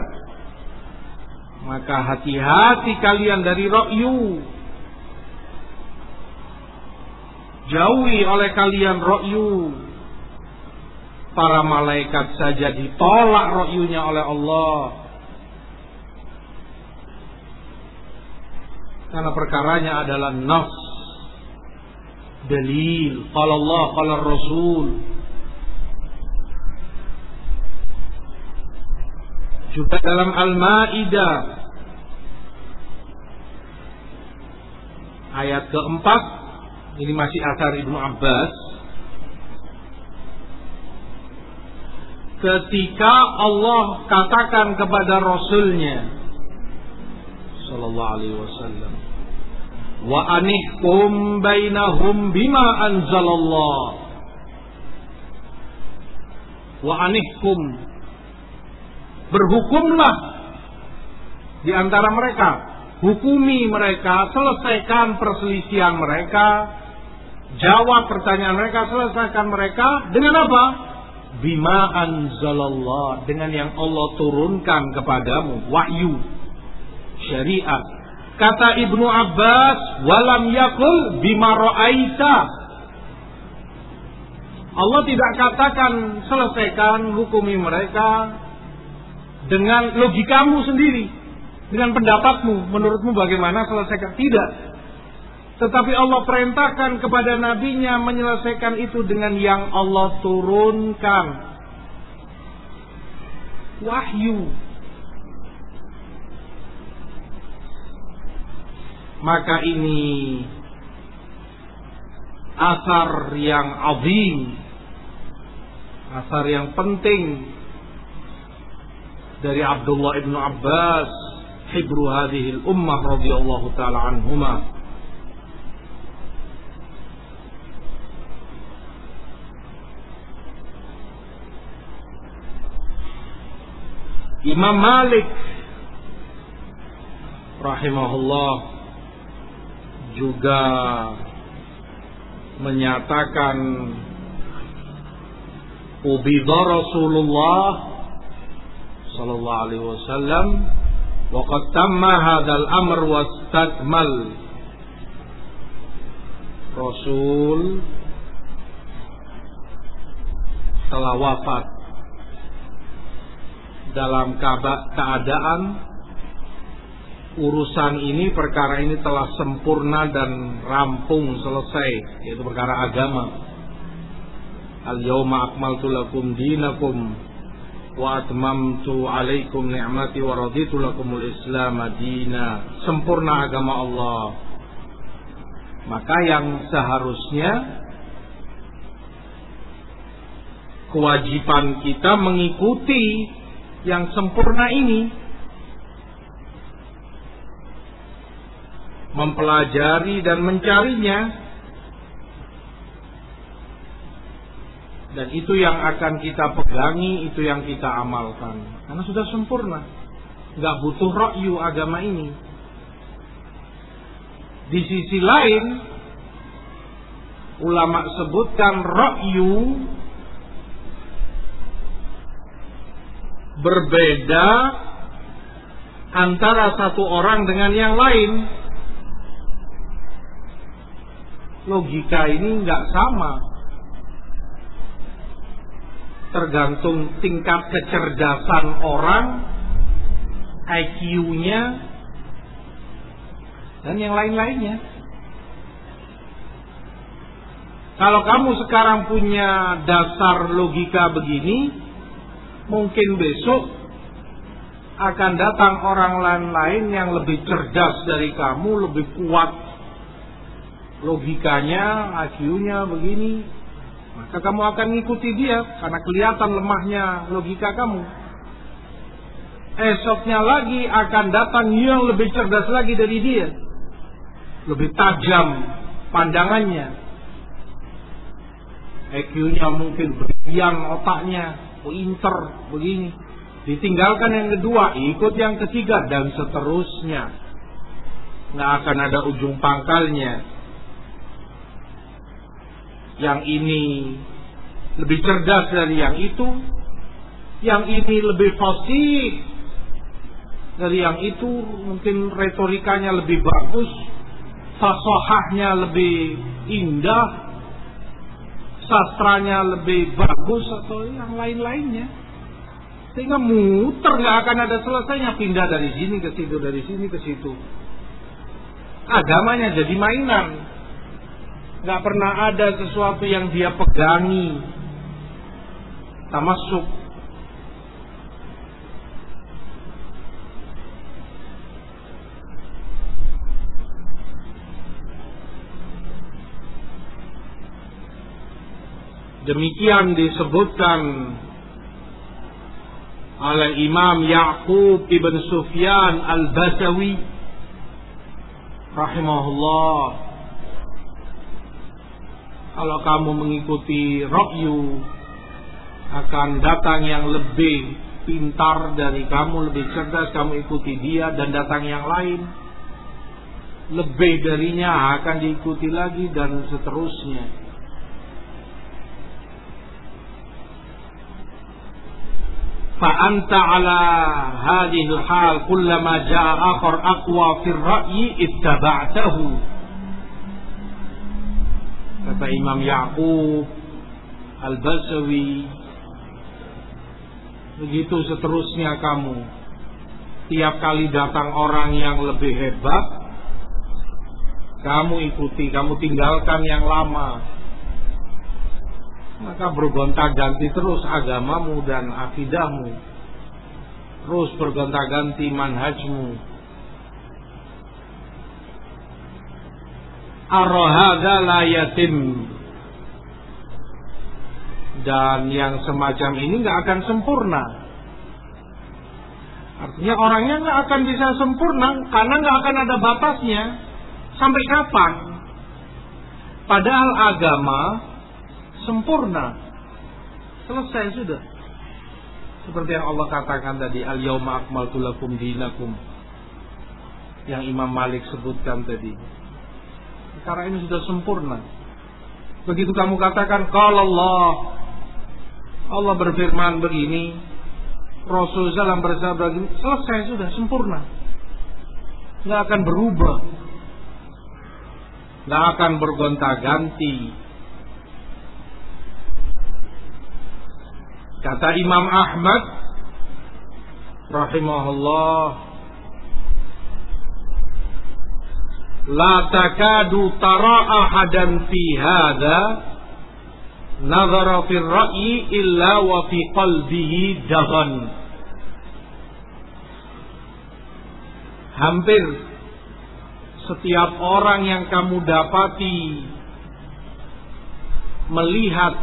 Maka hati-hati kalian dari ra'yu. Jauhi oleh kalian ra'yu. Para malaikat saja ditolak ra'yunya oleh Allah. Karena perkaranya adalah nas. Dalil. Qala Allah, qala Rasul. Juga dalam Al-Ma'idah. Ayat keempat. Ini masih asar Ibnu Abbas. Ketika Allah katakan kepada Rasulnya Sallallahu alaihi wasallam wa anihkum bainahum bima anzalallah. Wa anihkum. Berhukumlah di antara mereka. Hukumi mereka selesaikan perselisihan mereka. Jawab pertanyaan mereka selesaikan mereka. Dengan apa? Bima anzalallah. Dengan yang Allah turunkan kepadamu wahyu syariat Kata Ibnu Abbas, walam yakul bima ra'aita. Allah tidak katakan selesaikan hukumi mereka dengan logikamu sendiri, dengan pendapatmu, menurutmu bagaimana selesaikan? Tidak. Tetapi Allah perintahkan kepada nabinya menyelesaikan itu dengan yang Allah turunkan. Wahyu maka ini asar yang azim asar yang penting dari Abdullah ibnu Abbas hibru hadhihi ummah radhiyallahu taala anhuma Imam Malik rahimahullah juga menyatakan ubidha Rasulullah sallallahu alaihi wasallam wa qad tamma hadzal amr wastakmal Rasul telah wafat dalam keadaan urusan ini perkara ini telah sempurna dan rampung selesai yaitu perkara agama Al-yawma akmaltu lakum dinakum wa atmamtu alaikum ni'mati wa raditu lakumul Islam madina. Sempurna agama Allah. Maka yang seharusnya kewajiban kita mengikuti yang sempurna ini mempelajari dan mencarinya. Dan itu yang akan kita pegangi itu yang kita amalkan. Karena sudah sempurna. Nggak butuh rokyu agama ini. Di sisi lain ulama sebutkan rokyu berbeda antara satu orang dengan yang lain logika ini nggak sama. Tergantung tingkat kecerdasan orang, IQ-nya, dan yang lain-lainnya. Kalau kamu sekarang punya dasar logika begini, mungkin besok akan datang orang lain-lain yang lebih cerdas dari kamu, lebih kuat logikanya, IQ-nya begini, maka kamu akan mengikuti dia karena kelihatan lemahnya logika kamu. Esoknya lagi akan datang yang lebih cerdas lagi dari dia. Lebih tajam pandangannya. IQ-nya mungkin berlian otaknya, pinter begini. Ditinggalkan yang kedua, ikut yang ketiga dan seterusnya. Nggak akan ada ujung pangkalnya yang ini lebih cerdas dari yang itu, yang ini lebih fasih dari yang itu, mungkin retorikanya lebih bagus, fasahahnya lebih indah, sastranya lebih bagus atau yang lain-lainnya. Sehingga muter nggak akan ada selesainya. Pindah dari sini ke situ, dari sini ke situ. Agamanya jadi mainan nggak pernah ada sesuatu yang dia pegangi. Tamasuk. Demikian disebutkan oleh Imam Ya'qub ibn Sufyan al-Basawi rahimahullah kalau kamu mengikuti rokyu akan datang yang lebih pintar dari kamu, lebih cerdas, kamu ikuti dia dan datang yang lain. Lebih darinya akan diikuti lagi dan seterusnya. Fa'anta ala hadhihi hal kullama ja'a akhar aqwa fi ar-ra'yi ittaba'tahu kata Imam Ya'qub Al-Basawi begitu seterusnya kamu. Tiap kali datang orang yang lebih hebat kamu ikuti kamu tinggalkan yang lama. Maka bergonta-ganti terus agamamu dan akidahmu. Terus bergonta-ganti manhajmu arrohada la yatim dan yang semacam ini nggak akan sempurna. Artinya orangnya nggak akan bisa sempurna karena nggak akan ada batasnya. Sampai kapan? Padahal agama sempurna. Selesai sudah. Seperti yang Allah katakan tadi, al-yauma akmaltu lakum dinakum. Yang Imam Malik sebutkan tadi. Karena ini sudah sempurna. Begitu kamu katakan kalau Allah Allah berfirman begini, Rasul dalam bersabda begini, selesai sudah sempurna. Nggak akan berubah. Nggak akan bergonta-ganti. Kata Imam Ahmad rahimahullah la takadu tara ahadan fi hadha nazara fil ra'yi illa wa fi qalbihi dahan hampir setiap orang yang kamu dapati melihat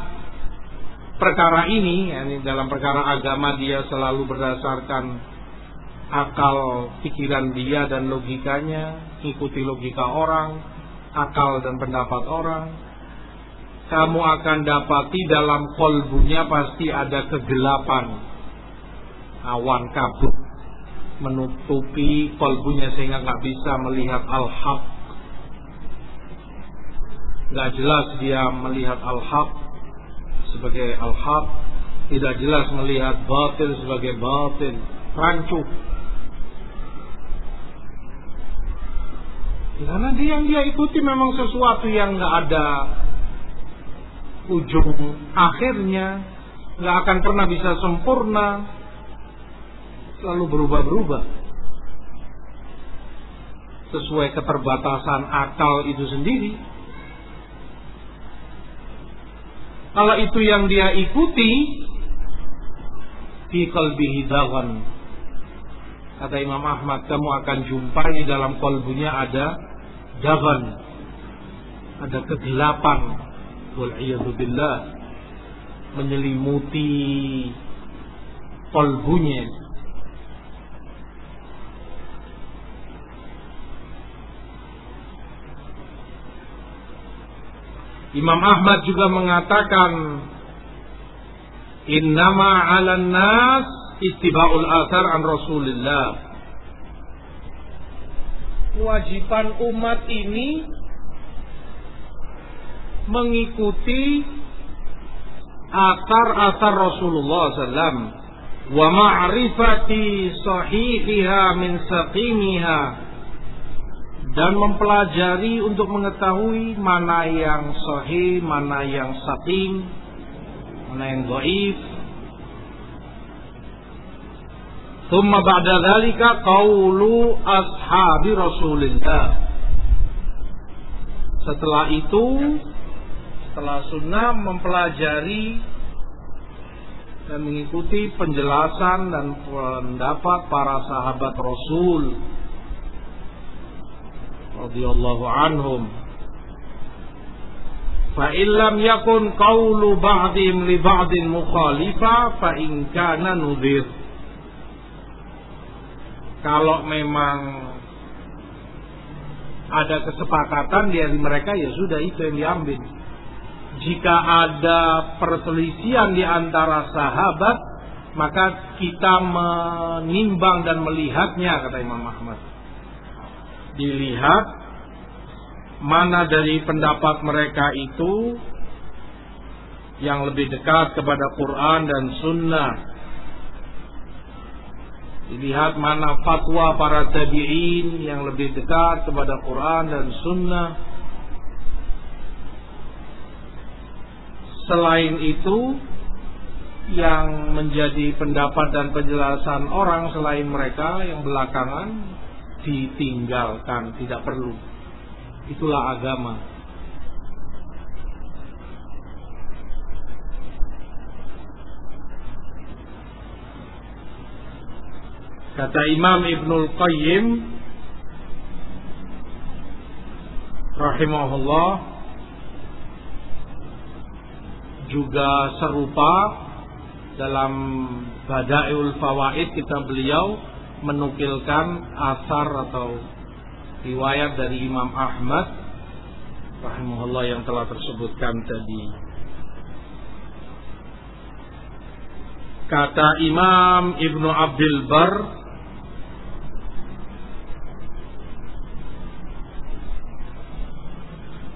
perkara ini, ini dalam perkara agama dia selalu berdasarkan akal pikiran dia dan logikanya, ikuti logika orang, akal dan pendapat orang, kamu akan dapati dalam kolbunya pasti ada kegelapan, awan kabut menutupi kolbunya sehingga nggak bisa melihat al-haq. Nggak jelas dia melihat al-haq sebagai al-haq, tidak jelas melihat batil sebagai batil, rancu. Karena dia yang dia ikuti memang sesuatu yang nggak ada ujung akhirnya, nggak akan pernah bisa sempurna, selalu berubah-berubah sesuai keterbatasan akal itu sendiri. Kalau itu yang dia ikuti, fi qalbihi dawan. Kata Imam Ahmad, kamu akan jumpai dalam kolbunya ada dagan ada kegelapan. Wal billah. Menyelimuti kolbunya. Imam Ahmad juga mengatakan Innama 'alan nas istiba'ul athar an Rasulillah kewajiban umat ini mengikuti akar-akar Rasulullah SAW wa ma'rifati sahihiha min saqimiha. Dan mempelajari untuk mengetahui mana yang sahih, mana yang saqim, mana yang dhaif, Thumma ba'da dhalika qawlu ashabi Rasulillah. Setelah itu, setelah sunnah mempelajari dan mengikuti penjelasan dan pendapat para sahabat Rasul Radiyallahu anhum. Fa illam yakun qawlu ba'dim li ba'din mukhalifa fa in kana nudhir kalau memang ada kesepakatan dari mereka ya sudah itu yang diambil. Jika ada perselisihan di antara sahabat, maka kita menimbang dan melihatnya kata Imam Ahmad. Dilihat mana dari pendapat mereka itu yang lebih dekat kepada Quran dan Sunnah Dilihat mana fatwa para tabi'in yang lebih dekat kepada Quran dan Sunnah. Selain itu, yang menjadi pendapat dan penjelasan orang selain mereka yang belakangan ditinggalkan, tidak perlu. Itulah agama. Kata Imam Ibnul Qayyim rahimahullah juga serupa dalam Bada'iul Fawaid kita beliau menukilkan asar atau riwayat dari Imam Ahmad rahimahullah yang telah tersebutkan tadi. Kata Imam Ibnu Abdul Bar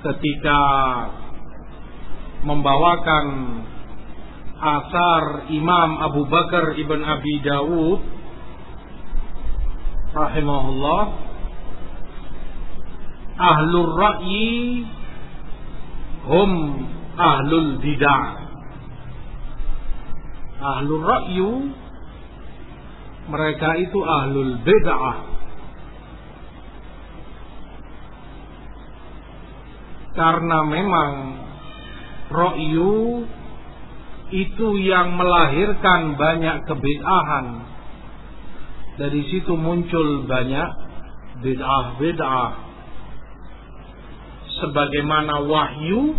ketika membawakan asar Imam Abu Bakar ibn Abi Dawud rahimahullah ahlul ra'yi hum ahlul bidah. Ahlul ra'yu mereka itu ahlul bid'ah karena memang Ra'yu itu yang melahirkan banyak kebid'ahan. Dari situ muncul banyak bid'ah-bid'ah. Sebagaimana wahyu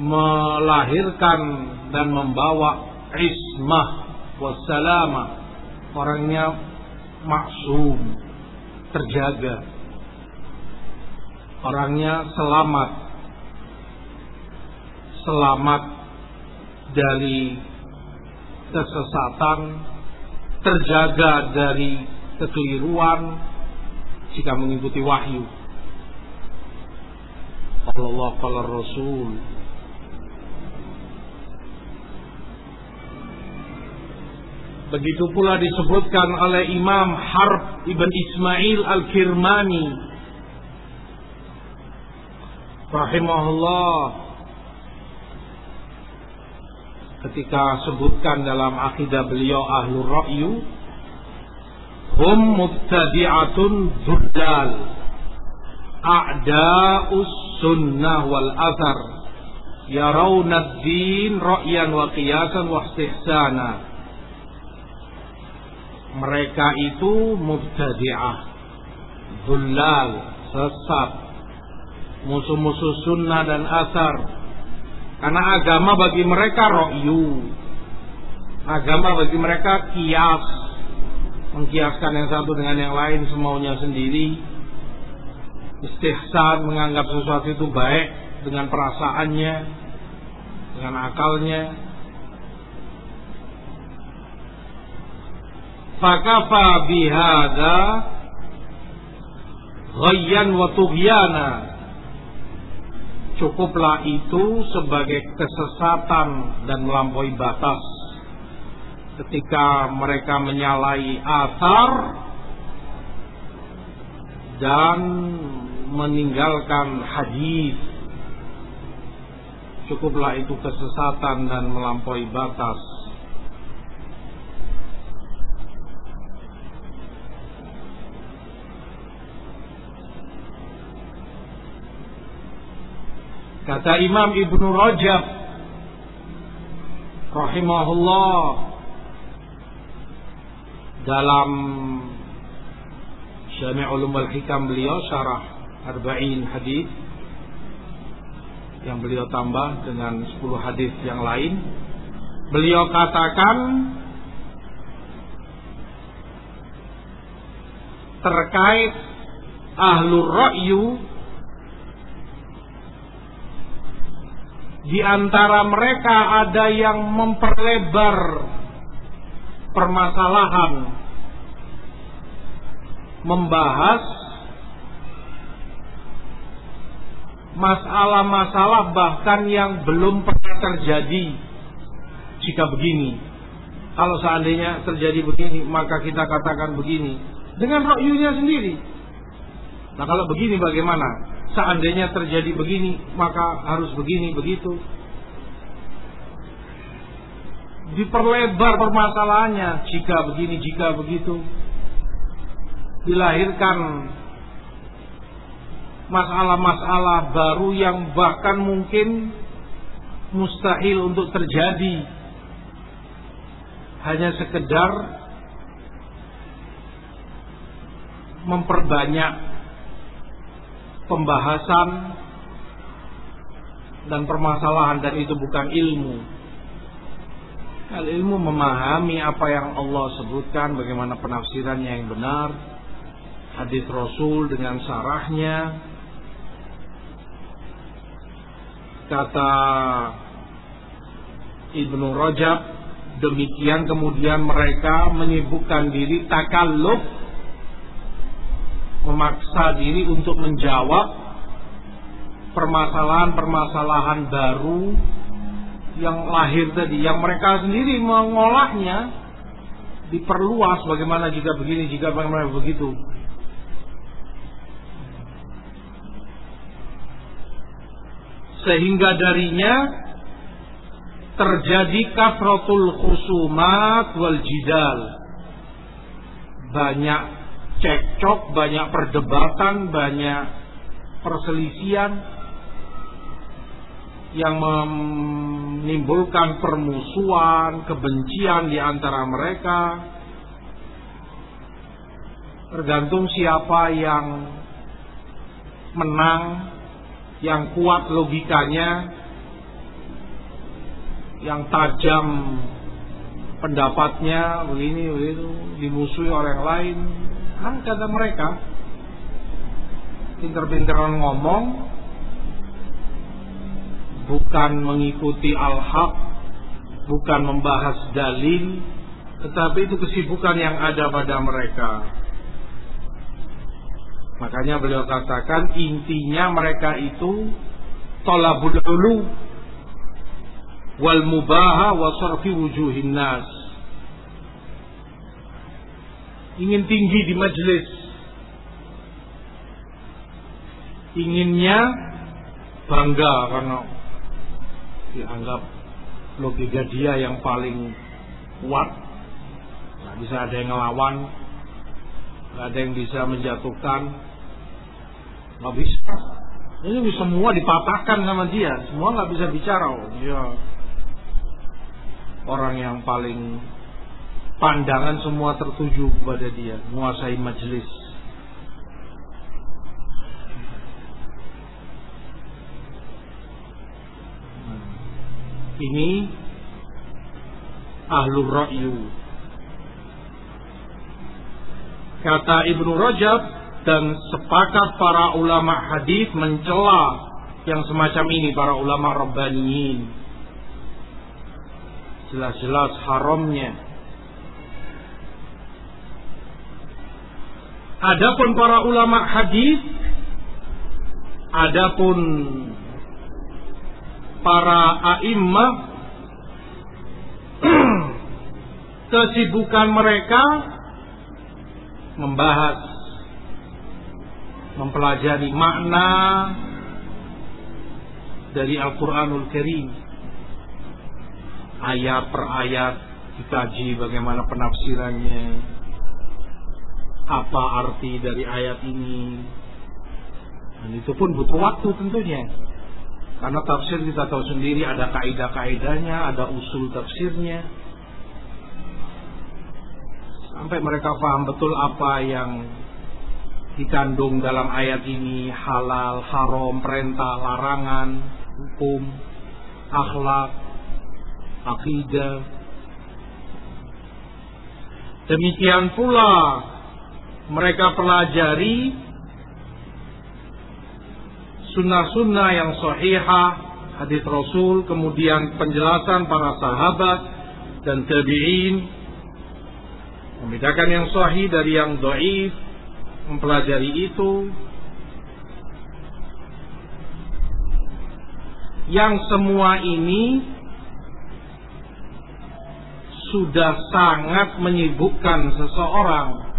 melahirkan dan membawa ismah wassalamah. Orangnya maksum, terjaga. Orangnya selamat. Selamat dari kesesatan, terjaga dari kekeliruan jika mengikuti wahyu. Allah Allah Rasul Begitu pula disebutkan oleh Imam Harb Ibn Ismail Al-Kirmani rahimahullah. Ketika sebutkan dalam akidah beliau ahlu ra'yu hum mubtadi'atun dhuddal a'da'us sunnah wal athar yarawna ad-din ra'yan wa qiyasan wa istihsana mereka itu mubtadi'ah Dhullal Sesat Musuh-musuh sunnah dan asar. Karena agama bagi mereka ro'yu Agama bagi mereka kias. Mengkiaskan yang satu dengan yang lain Semaunya sendiri. Istihsan menganggap sesuatu itu baik Dengan perasaannya Dengan akalnya. Fakafa bihada ghayyan wa tughyana cukuplah itu sebagai kesesatan dan melampaui batas. Ketika mereka menyalahi asar dan meninggalkan hadis cukuplah itu kesesatan dan melampaui batas Kata Imam Ibnu Rajab rahimahullah dalam Syami' Ulum wal Hikam beliau syarah Arba'in hadis yang beliau tambah dengan 10 hadis yang lain beliau katakan terkait ahlur ra'yu Di antara mereka ada yang memperlebar permasalahan, membahas masalah-masalah bahkan yang belum pernah terjadi. Jika begini, kalau seandainya terjadi begini, maka kita katakan begini dengan rokyunya sendiri. Nah kalau begini bagaimana? Seandainya terjadi begini maka harus begini begitu. Diperlebar permasalahannya jika begini jika begitu. Dilahirkan masalah-masalah baru yang bahkan mungkin mustahil untuk terjadi. Hanya sekedar memperbanyak pembahasan dan permasalahan dan itu bukan ilmu. Al ilmu memahami apa yang Allah sebutkan, bagaimana penafsirannya yang benar, hadis Rasul dengan sarahnya. Kata Ibnu Rajab, demikian kemudian mereka menyibukkan diri takalluf memaksa diri untuk menjawab permasalahan-permasalahan baru yang lahir tadi, yang mereka sendiri mengolahnya diperluas bagaimana jika begini, jika bagaimana begitu. Sehingga darinya terjadi kafratul khusumat wal jidal. Banyak cekcok, banyak perdebatan, banyak perselisian yang menimbulkan permusuhan, kebencian di antara mereka. Tergantung siapa yang menang, yang kuat logikanya, yang tajam pendapatnya begini begitu dimusuhi oleh yang lain kan kata mereka pinter-pinteran ngomong bukan mengikuti al-haq bukan membahas dalil tetapi itu kesibukan yang ada pada mereka makanya beliau katakan intinya mereka itu tolabul ulu wal mubaha wa sarfi wujuhin nas. Ingin tinggi di majelis. Inginnya bangga karena dianggap logika dia yang paling kuat. Nggak bisa ada yang ngelawan. Nggak ada yang bisa menjatuhkan. Nggak bisa. Ini semua dipatahkan sama dia. Semua nggak bisa bicara. Oh, dia orang yang paling pandangan semua tertuju kepada dia, menguasai majelis. Ini ahlu ra'yu. Kata Ibnu Rajab dan sepakat para ulama hadis mencela yang semacam ini para ulama rabbaniyin jelas-jelas haramnya. Adapun para ulama hadis, adapun para a'immah kesibukan mereka membahas mempelajari makna dari Al-Qur'anul Karim. Ayat per ayat dikaji bagaimana penafsirannya apa arti dari ayat ini? Dan itu pun butuh waktu tentunya. Karena tafsir kita tahu sendiri ada kaidah-kaidahnya ada usul tafsirnya. Sampai mereka paham betul apa yang dikandung dalam ayat ini. Halal, haram, perintah, larangan, hukum, akhlak, akidah. Demikian pula mereka pelajari sunnah-sunnah yang sahihah, hadis Rasul, kemudian penjelasan para sahabat dan tabi'in, membedakan yang sahih dari yang doif, mempelajari itu, yang semua ini sudah sangat menyibukkan seseorang.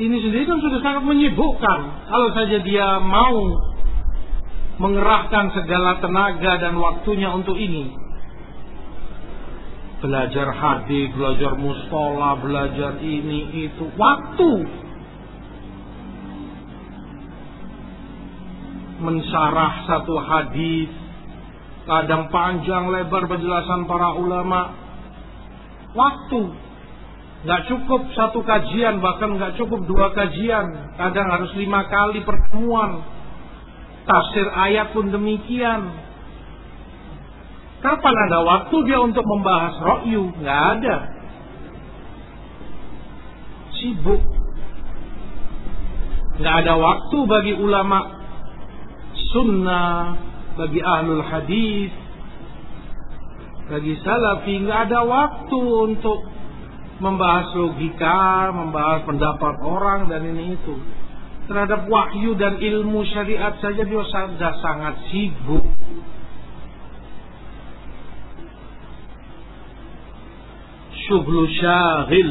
Ini sendiri kan sudah sangat menyibukkan. Kalau saja dia mau mengerahkan segala tenaga dan waktunya untuk ini. Belajar hadis, belajar mustola, belajar ini itu. Waktu. Mensyarah satu hadis kadang panjang lebar penjelasan para ulama waktu nggak cukup satu kajian bahkan nggak cukup dua kajian. Kadang harus lima kali pertemuan. Tafsir ayat pun demikian. Kapan ada waktu dia untuk membahas rokyu nggak ada. Sibuk. Nggak ada waktu bagi ulama sunnah bagi ahlul hadis, bagi salafi. Nggak ada waktu untuk membahas logika, membahas pendapat orang dan ini itu. Terhadap wahyu dan ilmu syariat saja dia sudah sangat sibuk. Syuhlu syahil.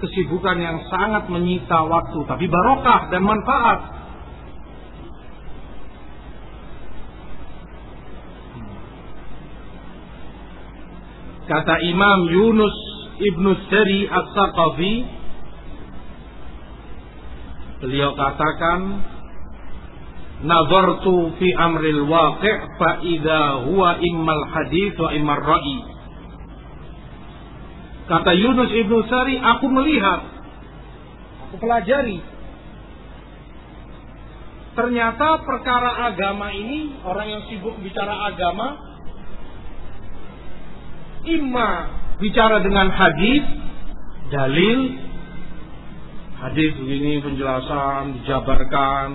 Kesibukan yang sangat menyita waktu. Tapi barokah dan manfaat. Kata Imam Yunus Ibnu Sari As-Saqafi. Beliau katakan nazartu fi amril waqi' fa idza huwa immal hadits wa immal ra'i. Kata Yunus ibnu Sari aku melihat aku pelajari. Ternyata perkara agama ini orang yang sibuk bicara agama imma bicara dengan hadis dalil hadis begini penjelasan dijabarkan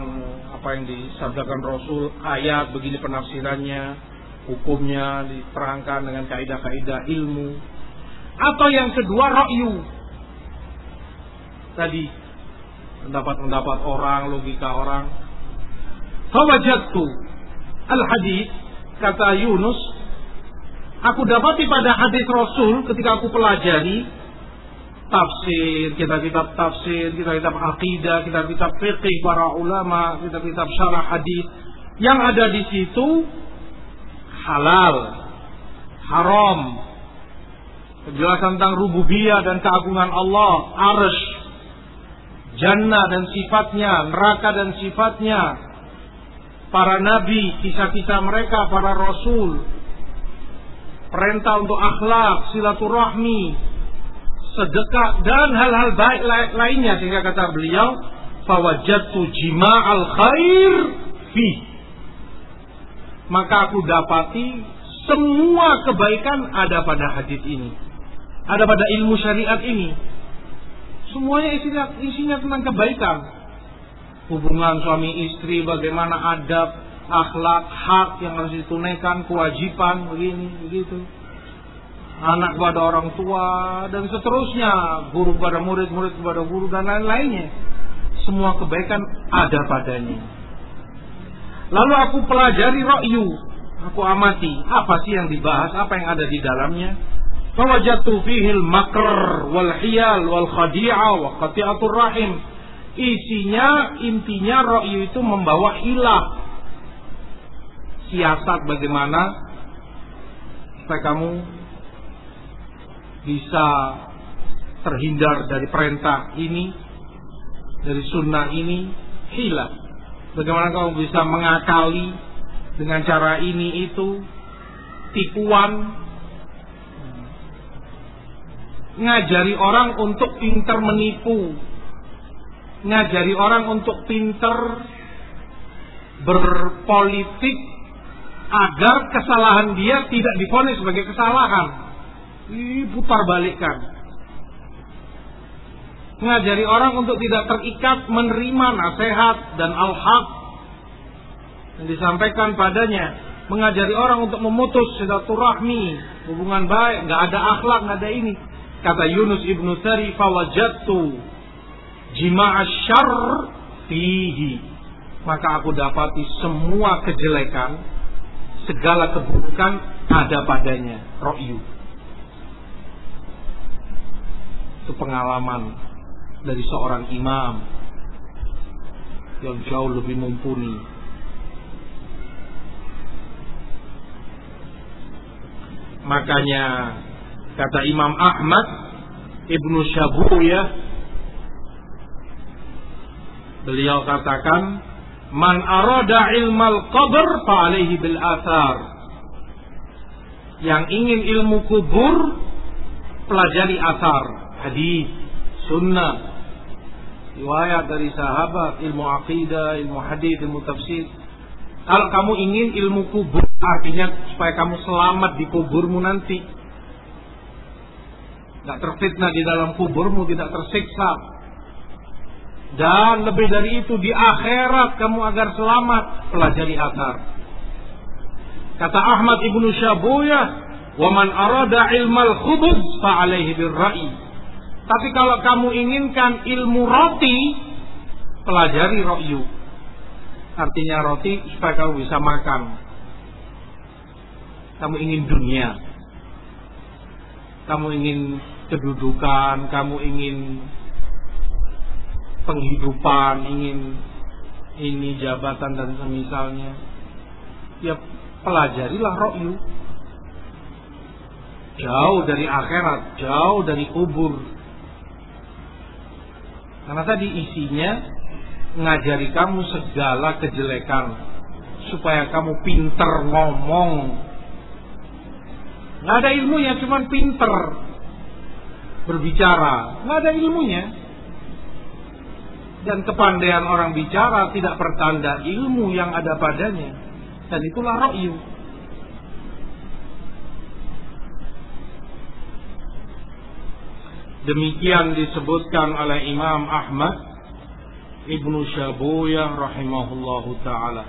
apa yang disabdakan Rasul ayat begini penafsirannya hukumnya diterangkan dengan kaidah-kaidah ilmu. Atau yang kedua ra'yu. Tadi pendapat-pendapat orang logika orang. Fawajadtu al hadis kata Yunus aku dapati pada hadis Rasul ketika aku pelajari tafsir, kitab-kitab tafsir, kitab-kitab akidah, kitab-kitab fikih para ulama, kitab-kitab syarah hadis yang ada di situ halal, haram, penjelasan tentang rububiyah dan keagungan Allah, arsh, jannah dan sifatnya, neraka dan sifatnya, para nabi, kisah-kisah mereka, para rasul, perintah untuk akhlak, silaturahmi, sedekah dan hal-hal baik lainnya. Sehingga kata beliau fawajadtu jima'al khair fi. Maka aku dapati semua kebaikan ada pada hadis ini. Ada pada ilmu syariat ini. Semuanya isinya isinya tentang kebaikan. Hubungan suami istri bagaimana adab akhlak hak yang harus ditunaikan kewajiban begini begitu anak kepada orang tua dan seterusnya, guru kepada murid, murid kepada guru dan lain-lainnya. Semua kebaikan ada padanya. Lalu aku pelajari ra'yu, aku amati apa sih yang dibahas, apa yang ada di dalamnya. Fawajatu fihil makr wal hiyal wal khadi'a wa qati'atur rahim. Isinya, intinya ra'yu itu membawa hilah. Siasat bagaimana supaya kamu bisa terhindar dari perintah ini, dari sunnah ini, hilang. Bagaimana kamu bisa mengakali dengan cara ini itu, tipuan, ngajari orang untuk pintar menipu, ngajari orang untuk pintar berpolitik agar kesalahan dia tidak difonis sebagai kesalahan diputar balikkan. Mengajari orang untuk tidak terikat menerima nasihat dan al-haq yang disampaikan padanya. Mengajari orang untuk memutus silaturahmi, hubungan baik, nggak ada akhlak, nggak ada ini. Kata Yunus ibnu Sari, fawajatu jima'ah syar fihi. Maka aku dapati semua kejelekan, segala keburukan ada padanya. Ro'yu. itu pengalaman dari seorang imam yang jauh lebih mumpuni. Makanya kata Imam Ahmad Ibnu ya beliau katakan man arada ilmal qabr fa alaihi bil athar yang ingin ilmu kubur pelajari asar hadis, sunnah, riwayat dari sahabat, ilmu akidah, ilmu hadis, ilmu tafsir. Kalau kamu ingin ilmu kubur, artinya supaya kamu selamat di kuburmu nanti. Tidak terfitnah di dalam kuburmu, tidak tersiksa. Dan lebih dari itu di akhirat kamu agar selamat pelajari akar. Kata Ahmad ibnu Syabuyah, "Waman arada ilmal khubuz fa alaihi birra'i." Tapi kalau kamu inginkan ilmu roti, pelajari ro'yu. Artinya roti supaya kamu bisa makan. Kamu ingin dunia. Kamu ingin kedudukan, kamu ingin penghidupan, ingin ini jabatan dan semisalnya. Ya pelajarilah ro'yu. Jauh dari akhirat, jauh dari kubur, karena tadi isinya ngajari kamu segala kejelekan supaya kamu pinter ngomong. Nggak ada ilmunya, cuman pinter berbicara. Nggak ada ilmunya. Dan kepandaian orang bicara tidak pertanda ilmu yang ada padanya. Dan itulah ra'yu. Demikian disebutkan oleh Imam Ahmad Ibnu Syabuyah rahimahullahu taala.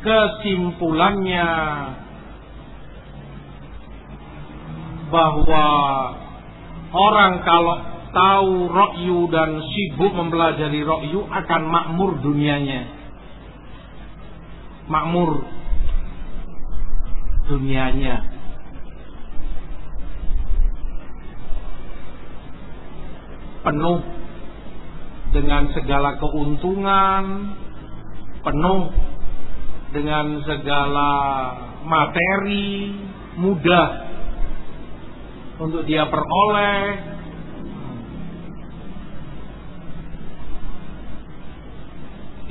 Kesimpulannya bahwa orang kalau tahu rokyu dan sibuk mempelajari rokyu akan makmur dunianya. Makmur dunianya. penuh dengan segala keuntungan, penuh dengan segala materi, mudah untuk dia peroleh.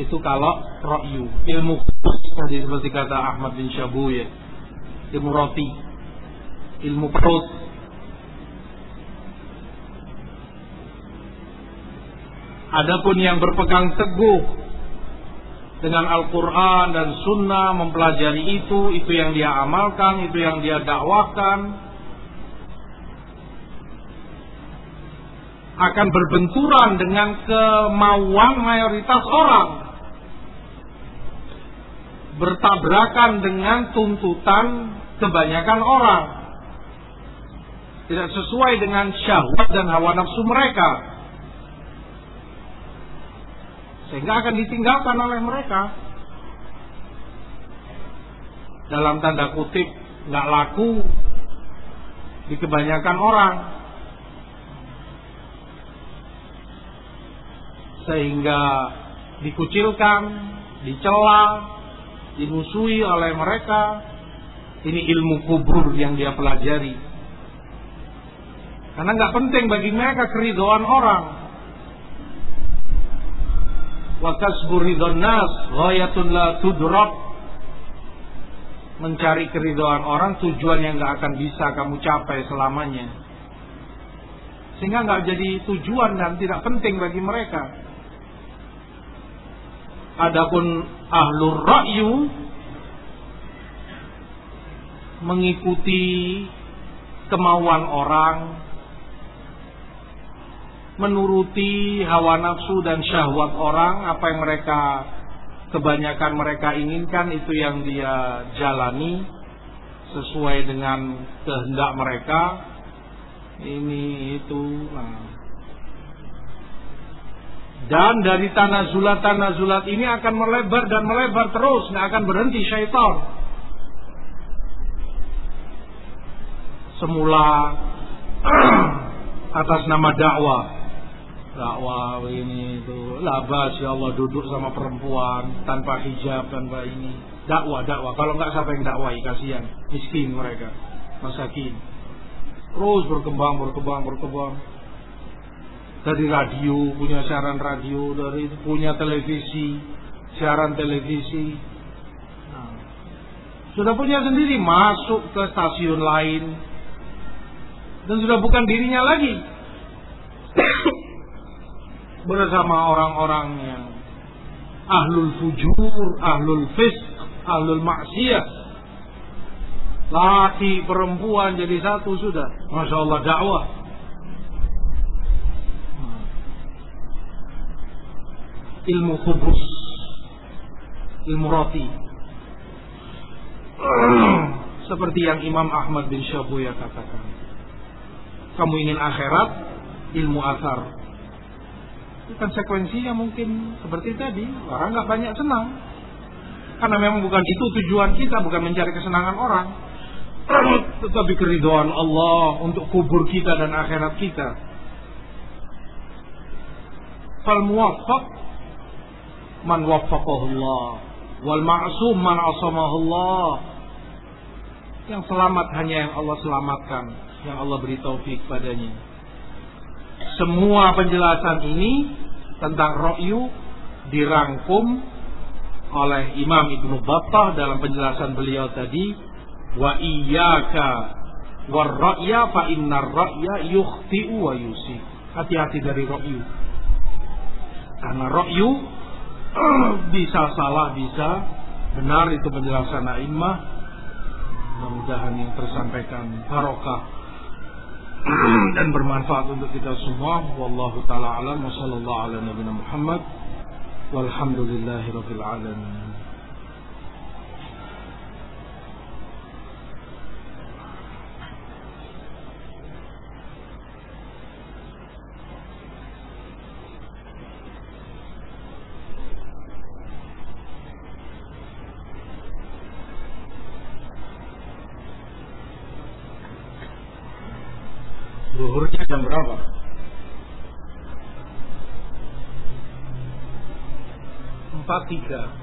Itu kalau ro'yu, ilmu. Tadi seperti kata Ahmad bin Syabu ya, ilmu roti, ilmu perut, Adapun yang berpegang teguh dengan Al-Quran dan Sunnah mempelajari itu, itu yang dia amalkan, itu yang dia dakwahkan, akan berbenturan dengan kemauan mayoritas orang, bertabrakan dengan tuntutan kebanyakan orang, tidak sesuai dengan syahwat dan hawa nafsu mereka. Sehingga akan ditinggalkan oleh mereka. Dalam tanda kutip nggak laku di kebanyakan orang sehingga dikucilkan, dicela, dimusuhi oleh mereka. Ini ilmu kubur yang dia pelajari. Karena nggak penting bagi mereka keridoan orang wa kasbu nas ghayatun la mencari keridoan orang tujuan yang nggak akan bisa kamu capai selamanya sehingga nggak jadi tujuan dan tidak penting bagi mereka adapun ahlur ra'yu mengikuti kemauan orang menuruti hawa nafsu dan syahwat orang apa yang mereka kebanyakan mereka inginkan itu yang dia jalani sesuai dengan kehendak mereka ini itu nah. Dan dari tanah zulat tanah zulat ini akan melebar dan melebar terus. Nggak akan berhenti syaitan. Semula atas nama dakwah. Dakwah ini itu labas ya Allah duduk sama perempuan tanpa hijab tanpa ini. Dakwah dakwah. Kalau nggak siapa yang dakwah kasihan. Miskin mereka. Masakin. Terus berkembang berkembang berkembang dari radio punya siaran radio dari punya televisi siaran televisi nah, sudah punya sendiri masuk ke stasiun lain dan sudah bukan dirinya lagi bersama orang-orang yang ahlul fujur, ahlul fisq, ahlul maksiat. Laki perempuan jadi satu sudah. Masya Allah dakwah. Ilmu kubus. Ilmu roti. Seperti yang Imam Ahmad bin Syabuya katakan. Kamu ingin akhirat, ilmu asar konsekuensinya mungkin seperti tadi orang nggak banyak senang karena memang bukan itu tujuan kita bukan mencari kesenangan orang tetapi keriduan Allah untuk kubur kita dan akhirat kita fal muwaffaq man waffaqahu Allah wal ma'sum man asamahu Allah yang selamat hanya yang Allah selamatkan. Yang Allah beri taufik padanya. Semua penjelasan ini tentang ro'yu dirangkum oleh Imam Ibnu Battah dalam penjelasan beliau tadi. Wa iyyaka war ra'ya fa innar ra'ya yukhti'u wa yusi. Hati-hati dari ra'yu. Karena ra'yu bisa salah, bisa benar itu penjelasan a'immah. Mudah-mudahan yang tersampaikan barokah dan bermanfaat untuk kita semua. Wallahu taala alam wa sallallahu ala nabiyina Muhammad. Walhamdulillahi rabbil alamin. Empat tiga.